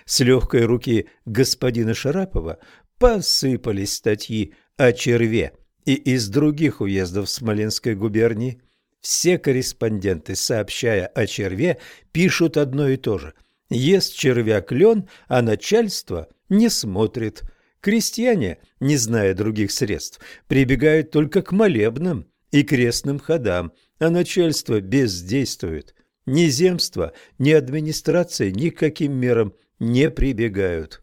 С легкой руки господина Шарапова посыпались статьи о черве и из других уездов Смоленской губернии. Все корреспонденты, сообщая о черве, пишут одно и то же. Ест червяк лен, а начальство не смотрит – Крестьяне, не зная других средств, прибегают только к молебным и крестным ходам, а начальство бездействует. Ни земство, ни администрация никаким мерам не прибегают.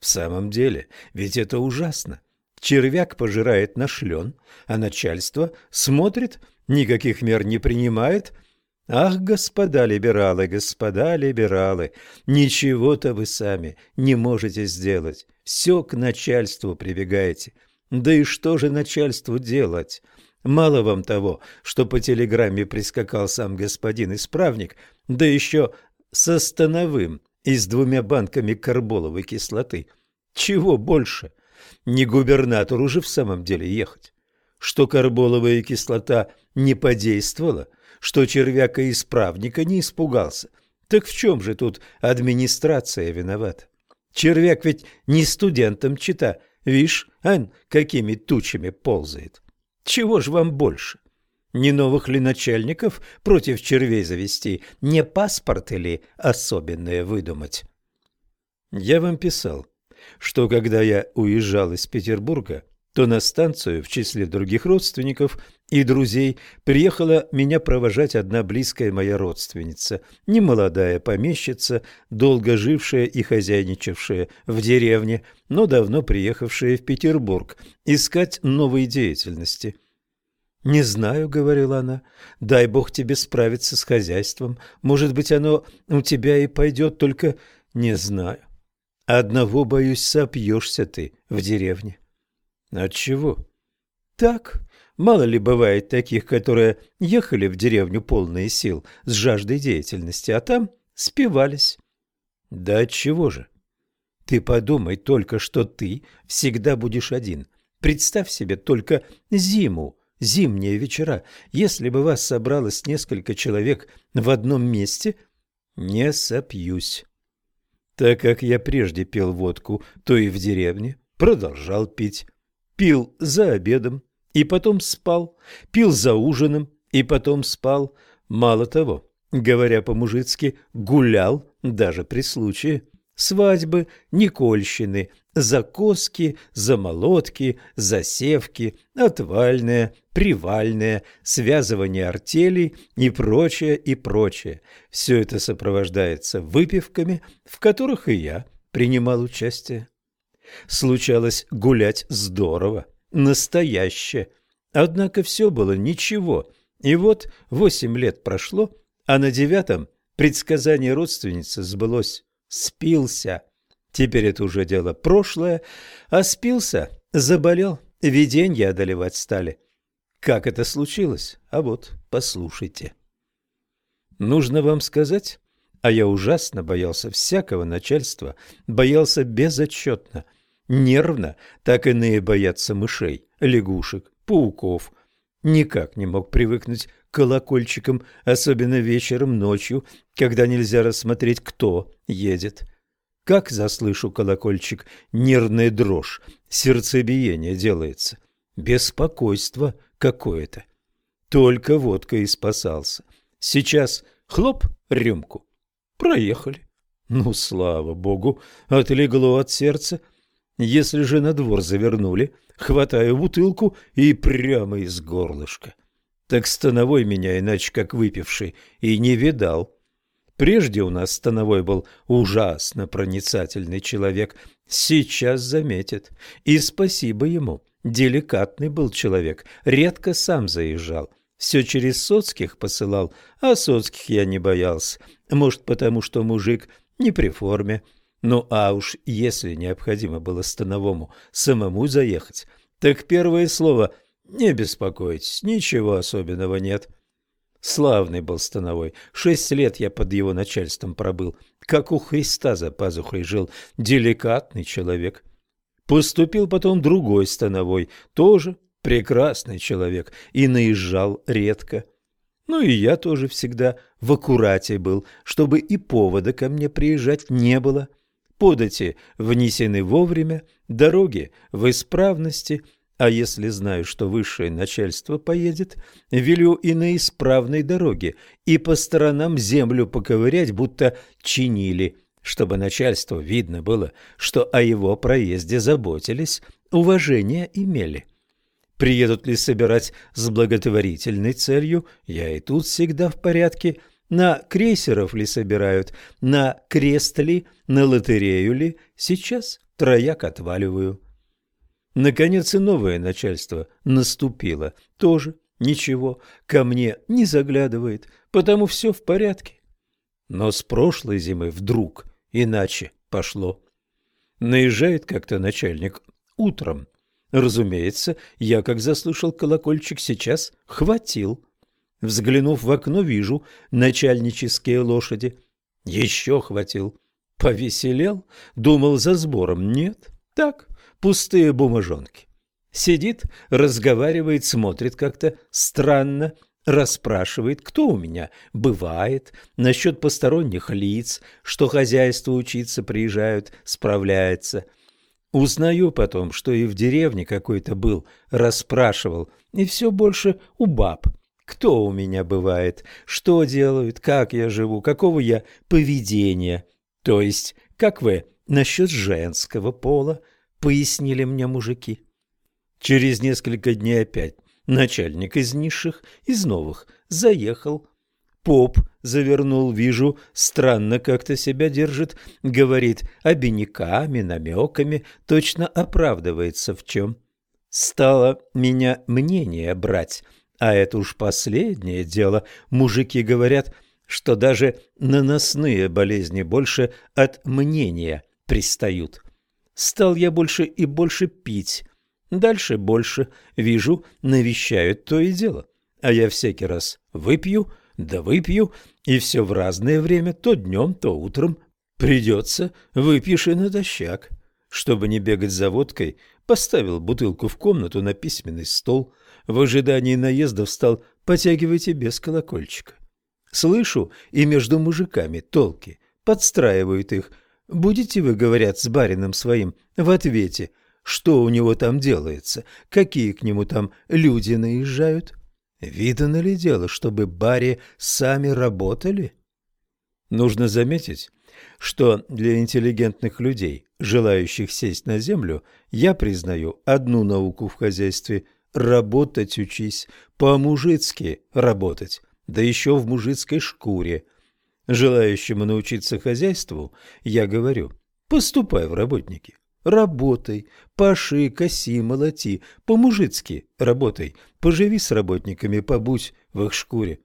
В самом деле, ведь это ужасно. Червяк пожирает наш лен, а начальство смотрит, никаких мер не принимает. Ах, господа либералы, господа либералы, ничего-то вы сами не можете сделать все к начальству прибегаете. Да и что же начальству делать? Мало вам того, что по телеграмме прискакал сам господин исправник, да еще со становым и с двумя банками карболовой кислоты. Чего больше? Не губернатору же в самом деле ехать. Что карболовая кислота не подействовала, что червяка исправника не испугался. Так в чем же тут администрация виновата? Червяк ведь не студентам чита. Вишь, ан, какими тучами ползает. Чего ж вам больше? Не новых ли начальников против червей завести? Не паспорт или особенное выдумать? Я вам писал, что когда я уезжал из Петербурга, то на станцию в числе других родственников и друзей приехала меня провожать одна близкая моя родственница, немолодая помещица, долго жившая и хозяйничавшая в деревне, но давно приехавшая в Петербург искать новой деятельности. «Не знаю», — говорила она, — «дай Бог тебе справиться с хозяйством. Может быть, оно у тебя и пойдет, только не знаю. Одного, боюсь, сопьешься ты в деревне». «От чего?» «Так, мало ли бывает таких, которые ехали в деревню полные сил с жаждой деятельности, а там спивались». «Да чего же?» «Ты подумай только, что ты всегда будешь один. Представь себе только зиму» зимние вечера, если бы вас собралось несколько человек в одном месте, не сопьюсь. Так как я прежде пил водку, то и в деревне продолжал пить. Пил за обедом и потом спал, пил за ужином и потом спал. Мало того, говоря по-мужицки, гулял даже при случае. Свадьбы, никольщины, закоски, замолотки, засевки, отвальные, привальные, связывание артелей и прочее, и прочее. Все это сопровождается выпивками, в которых и я принимал участие. Случалось гулять здорово, настояще. Однако все было ничего. И вот восемь лет прошло, а на девятом предсказание родственницы сбылось. Спился. Теперь это уже дело прошлое, а спился, заболел, виденья одолевать стали. Как это случилось? А вот, послушайте. Нужно вам сказать, а я ужасно боялся всякого начальства, боялся безотчетно, нервно, так иные боятся мышей, лягушек, пауков. Никак не мог привыкнуть к колокольчикам, особенно вечером, ночью, когда нельзя рассмотреть, кто едет. Как заслышу колокольчик, нервная дрожь, сердцебиение делается. Беспокойство какое-то. Только водка и спасался. Сейчас хлоп рюмку. Проехали. Ну, слава богу, отлегло от сердца. Если же на двор завернули, хватаю бутылку и прямо из горлышка. Так становой меня иначе как выпивший и не видал. Прежде у нас Становой был ужасно проницательный человек, сейчас заметит. И спасибо ему, деликатный был человек, редко сам заезжал. Все через соцких посылал, а соцких я не боялся. Может, потому что мужик не при форме. Ну, а уж если необходимо было Становому самому заехать, так первое слово «не беспокойтесь, ничего особенного нет». Славный был Становой. Шесть лет я под его начальством пробыл. Как у Христа за пазухой жил. Деликатный человек. Поступил потом другой Становой. Тоже прекрасный человек. И наезжал редко. Ну и я тоже всегда в аккурате был, чтобы и повода ко мне приезжать не было. Подати внесены вовремя, дороги в исправности – а если знаю, что высшее начальство поедет, велю и на исправной дороге, и по сторонам землю поковырять, будто чинили, чтобы начальству видно было, что о его проезде заботились, уважение имели. Приедут ли собирать с благотворительной целью, я и тут всегда в порядке. На крейсеров ли собирают, на крест ли, на лотерею ли, сейчас трояк отваливаю. Наконец и новое начальство наступило. Тоже ничего, ко мне не заглядывает, потому все в порядке. Но с прошлой зимы вдруг иначе пошло. Наезжает как-то начальник утром. Разумеется, я, как заслышал колокольчик, сейчас хватил. Взглянув в окно, вижу начальнические лошади. Еще хватил. Повеселел, думал за сбором. Нет, так, пустые бумажонки. Сидит, разговаривает, смотрит как-то странно, расспрашивает, кто у меня бывает, насчет посторонних лиц, что хозяйство учиться приезжают, справляется. Узнаю потом, что и в деревне какой-то был, расспрашивал, и все больше у баб. Кто у меня бывает, что делают, как я живу, какого я поведения. То есть, как вы насчет женского пола, пояснили мне мужики. Через несколько дней опять Начальник из низших, из новых, заехал. Поп завернул, вижу, странно как-то себя держит, говорит обиняками, намеками, точно оправдывается в чем. Стало меня мнение брать, а это уж последнее дело. Мужики говорят, что даже наносные болезни больше от мнения пристают. Стал я больше и больше пить, дальше больше, вижу, навещают то и дело. А я всякий раз выпью, да выпью, и все в разное время, то днем, то утром. Придется, выпьешь и натощак. Чтобы не бегать за водкой, поставил бутылку в комнату на письменный стол. В ожидании наезда встал потягивайте без колокольчика. Слышу, и между мужиками толки, подстраивают их. Будете вы, говорят, с барином своим в ответе, что у него там делается, какие к нему там люди наезжают? Видано ли дело, чтобы бари сами работали? Нужно заметить, что для интеллигентных людей, желающих сесть на землю, я признаю одну науку в хозяйстве – работать учись, по-мужицки работать да еще в мужицкой шкуре. Желающему научиться хозяйству, я говорю, поступай в работники. Работай, паши, коси, молоти, по-мужицки работай, поживи с работниками, побудь в их шкуре.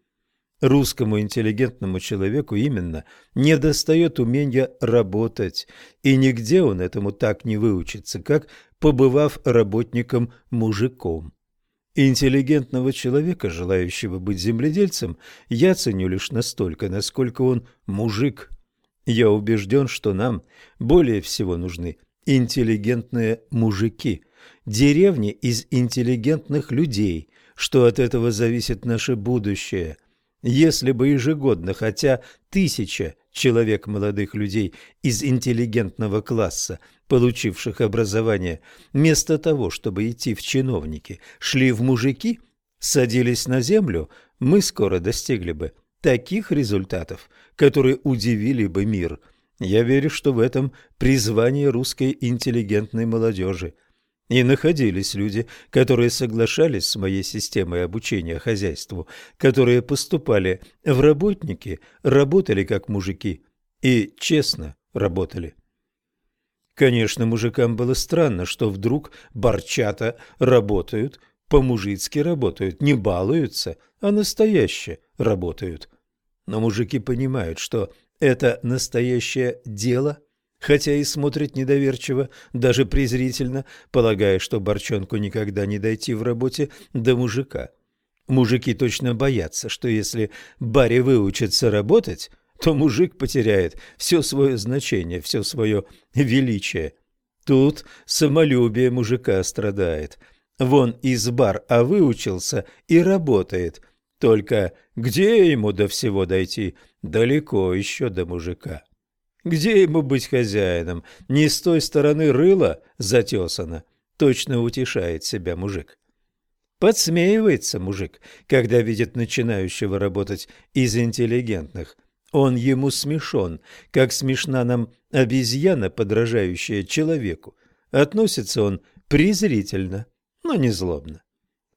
Русскому интеллигентному человеку именно недостает умения работать, и нигде он этому так не выучится, как побывав работником-мужиком. Интеллигентного человека, желающего быть земледельцем, я ценю лишь настолько, насколько он мужик. Я убежден, что нам более всего нужны интеллигентные мужики, деревни из интеллигентных людей, что от этого зависит наше будущее. Если бы ежегодно хотя тысяча человек молодых людей из интеллигентного класса получивших образование, вместо того, чтобы идти в чиновники, шли в мужики, садились на землю, мы скоро достигли бы таких результатов, которые удивили бы мир. Я верю, что в этом призвание русской интеллигентной молодежи. И находились люди, которые соглашались с моей системой обучения хозяйству, которые поступали в работники, работали как мужики и честно работали. Конечно, мужикам было странно, что вдруг борчата работают, по-мужицки работают, не балуются, а настоящие работают. Но мужики понимают, что это настоящее дело, хотя и смотрят недоверчиво, даже презрительно, полагая, что борчонку никогда не дойти в работе до мужика. Мужики точно боятся, что если Барри выучится работать, то мужик потеряет все свое значение, все свое величие. Тут самолюбие мужика страдает. Вон из бар, а выучился и работает. Только где ему до всего дойти? Далеко еще до мужика. Где ему быть хозяином? Не с той стороны рыла затесано. Точно утешает себя мужик. Подсмеивается мужик, когда видит начинающего работать из интеллигентных – он ему смешон, как смешна нам обезьяна, подражающая человеку. Относится он презрительно, но не злобно.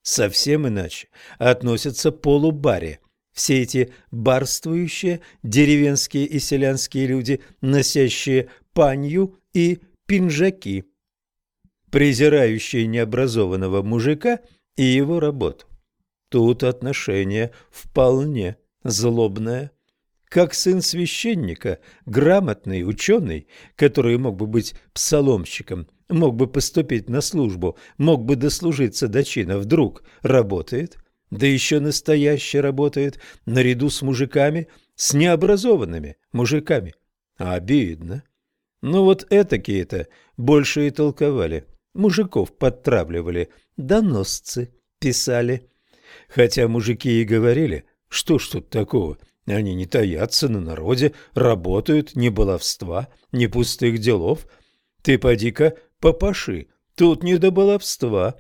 Совсем иначе относятся полубаре. Все эти барствующие деревенские и селянские люди, носящие панью и пинжаки, презирающие необразованного мужика и его работу. Тут отношение вполне злобное как сын священника, грамотный ученый, который мог бы быть псаломщиком, мог бы поступить на службу, мог бы дослужиться до чина, вдруг работает, да еще настояще работает, наряду с мужиками, с необразованными мужиками. Обидно. Ну вот этакие-то больше и толковали, мужиков подтравливали, доносцы писали. Хотя мужики и говорили, что ж тут такого – они не таятся на народе, работают, ни баловства, ни пустых делов. Ты поди-ка попаши, тут не до баловства.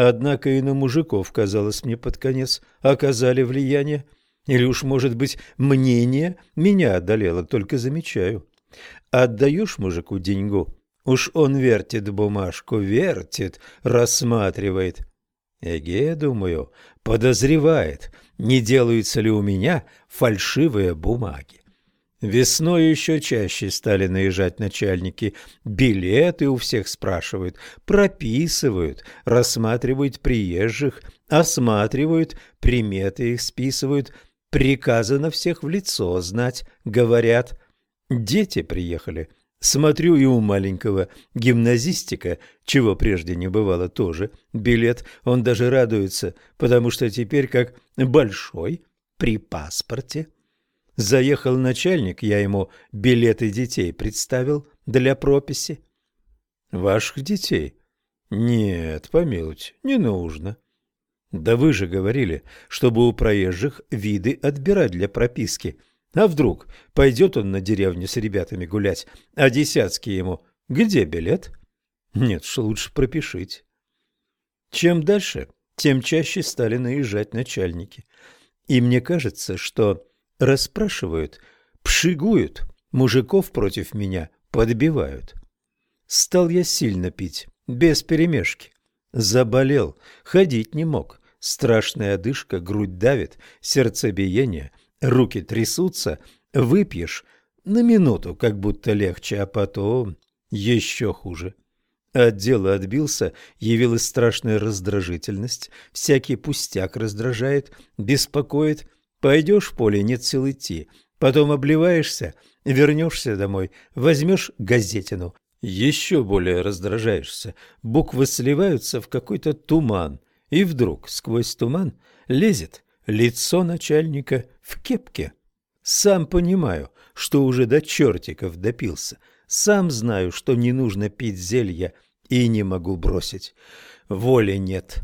Однако и на мужиков, казалось мне, под конец оказали влияние. Или уж, может быть, мнение меня одолело, только замечаю. Отдаешь мужику деньгу, уж он вертит бумажку, вертит, рассматривает. Эге, думаю, подозревает, не делаются ли у меня фальшивые бумаги. Весной еще чаще стали наезжать начальники. Билеты у всех спрашивают, прописывают, рассматривают приезжих, осматривают, приметы их списывают. Приказано всех в лицо знать, говорят. Дети приехали. Смотрю, и у маленького гимназистика, чего прежде не бывало, тоже билет. Он даже радуется, потому что теперь как большой при паспорте. Заехал начальник, я ему билеты детей представил для прописи. Ваших детей? Нет, помилуйте, не нужно. Да вы же говорили, чтобы у проезжих виды отбирать для прописки. А вдруг пойдет он на деревню с ребятами гулять, а десятский ему «Где билет?» Нет уж, лучше пропишите. Чем дальше, тем чаще стали наезжать начальники. И мне кажется, что расспрашивают, пшигуют, мужиков против меня подбивают. Стал я сильно пить, без перемешки. Заболел, ходить не мог. Страшная одышка, грудь давит, сердцебиение, руки трясутся. Выпьешь на минуту, как будто легче, а потом еще хуже. От дела отбился, явилась страшная раздражительность, всякий пустяк раздражает, беспокоит, Пойдешь в поле, нет сил идти. Потом обливаешься, вернешься домой, возьмешь газетину. Еще более раздражаешься. Буквы сливаются в какой-то туман. И вдруг сквозь туман лезет лицо начальника в кепке. Сам понимаю, что уже до чертиков допился. Сам знаю, что не нужно пить зелья и не могу бросить. Воли нет.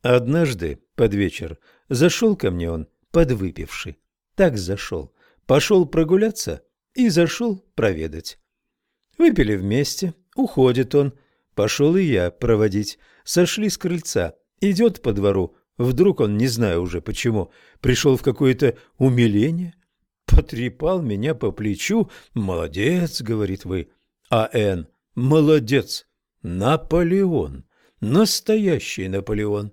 Однажды под вечер зашел ко мне он подвыпивший. Так зашел. Пошел прогуляться и зашел проведать. Выпили вместе, уходит он. Пошел и я проводить. Сошли с крыльца. Идет по двору. Вдруг он, не знаю уже почему, пришел в какое-то умиление. Потрепал меня по плечу. «Молодец», — говорит вы. А Н. «Молодец». Наполеон. Настоящий Наполеон.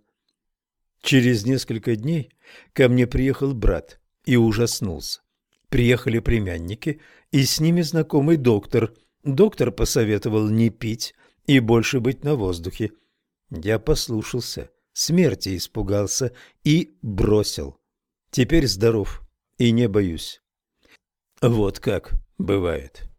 Через несколько дней ко мне приехал брат и ужаснулся. Приехали племянники, и с ними знакомый доктор. Доктор посоветовал не пить и больше быть на воздухе. Я послушался, смерти испугался и бросил. Теперь здоров и не боюсь. Вот как бывает.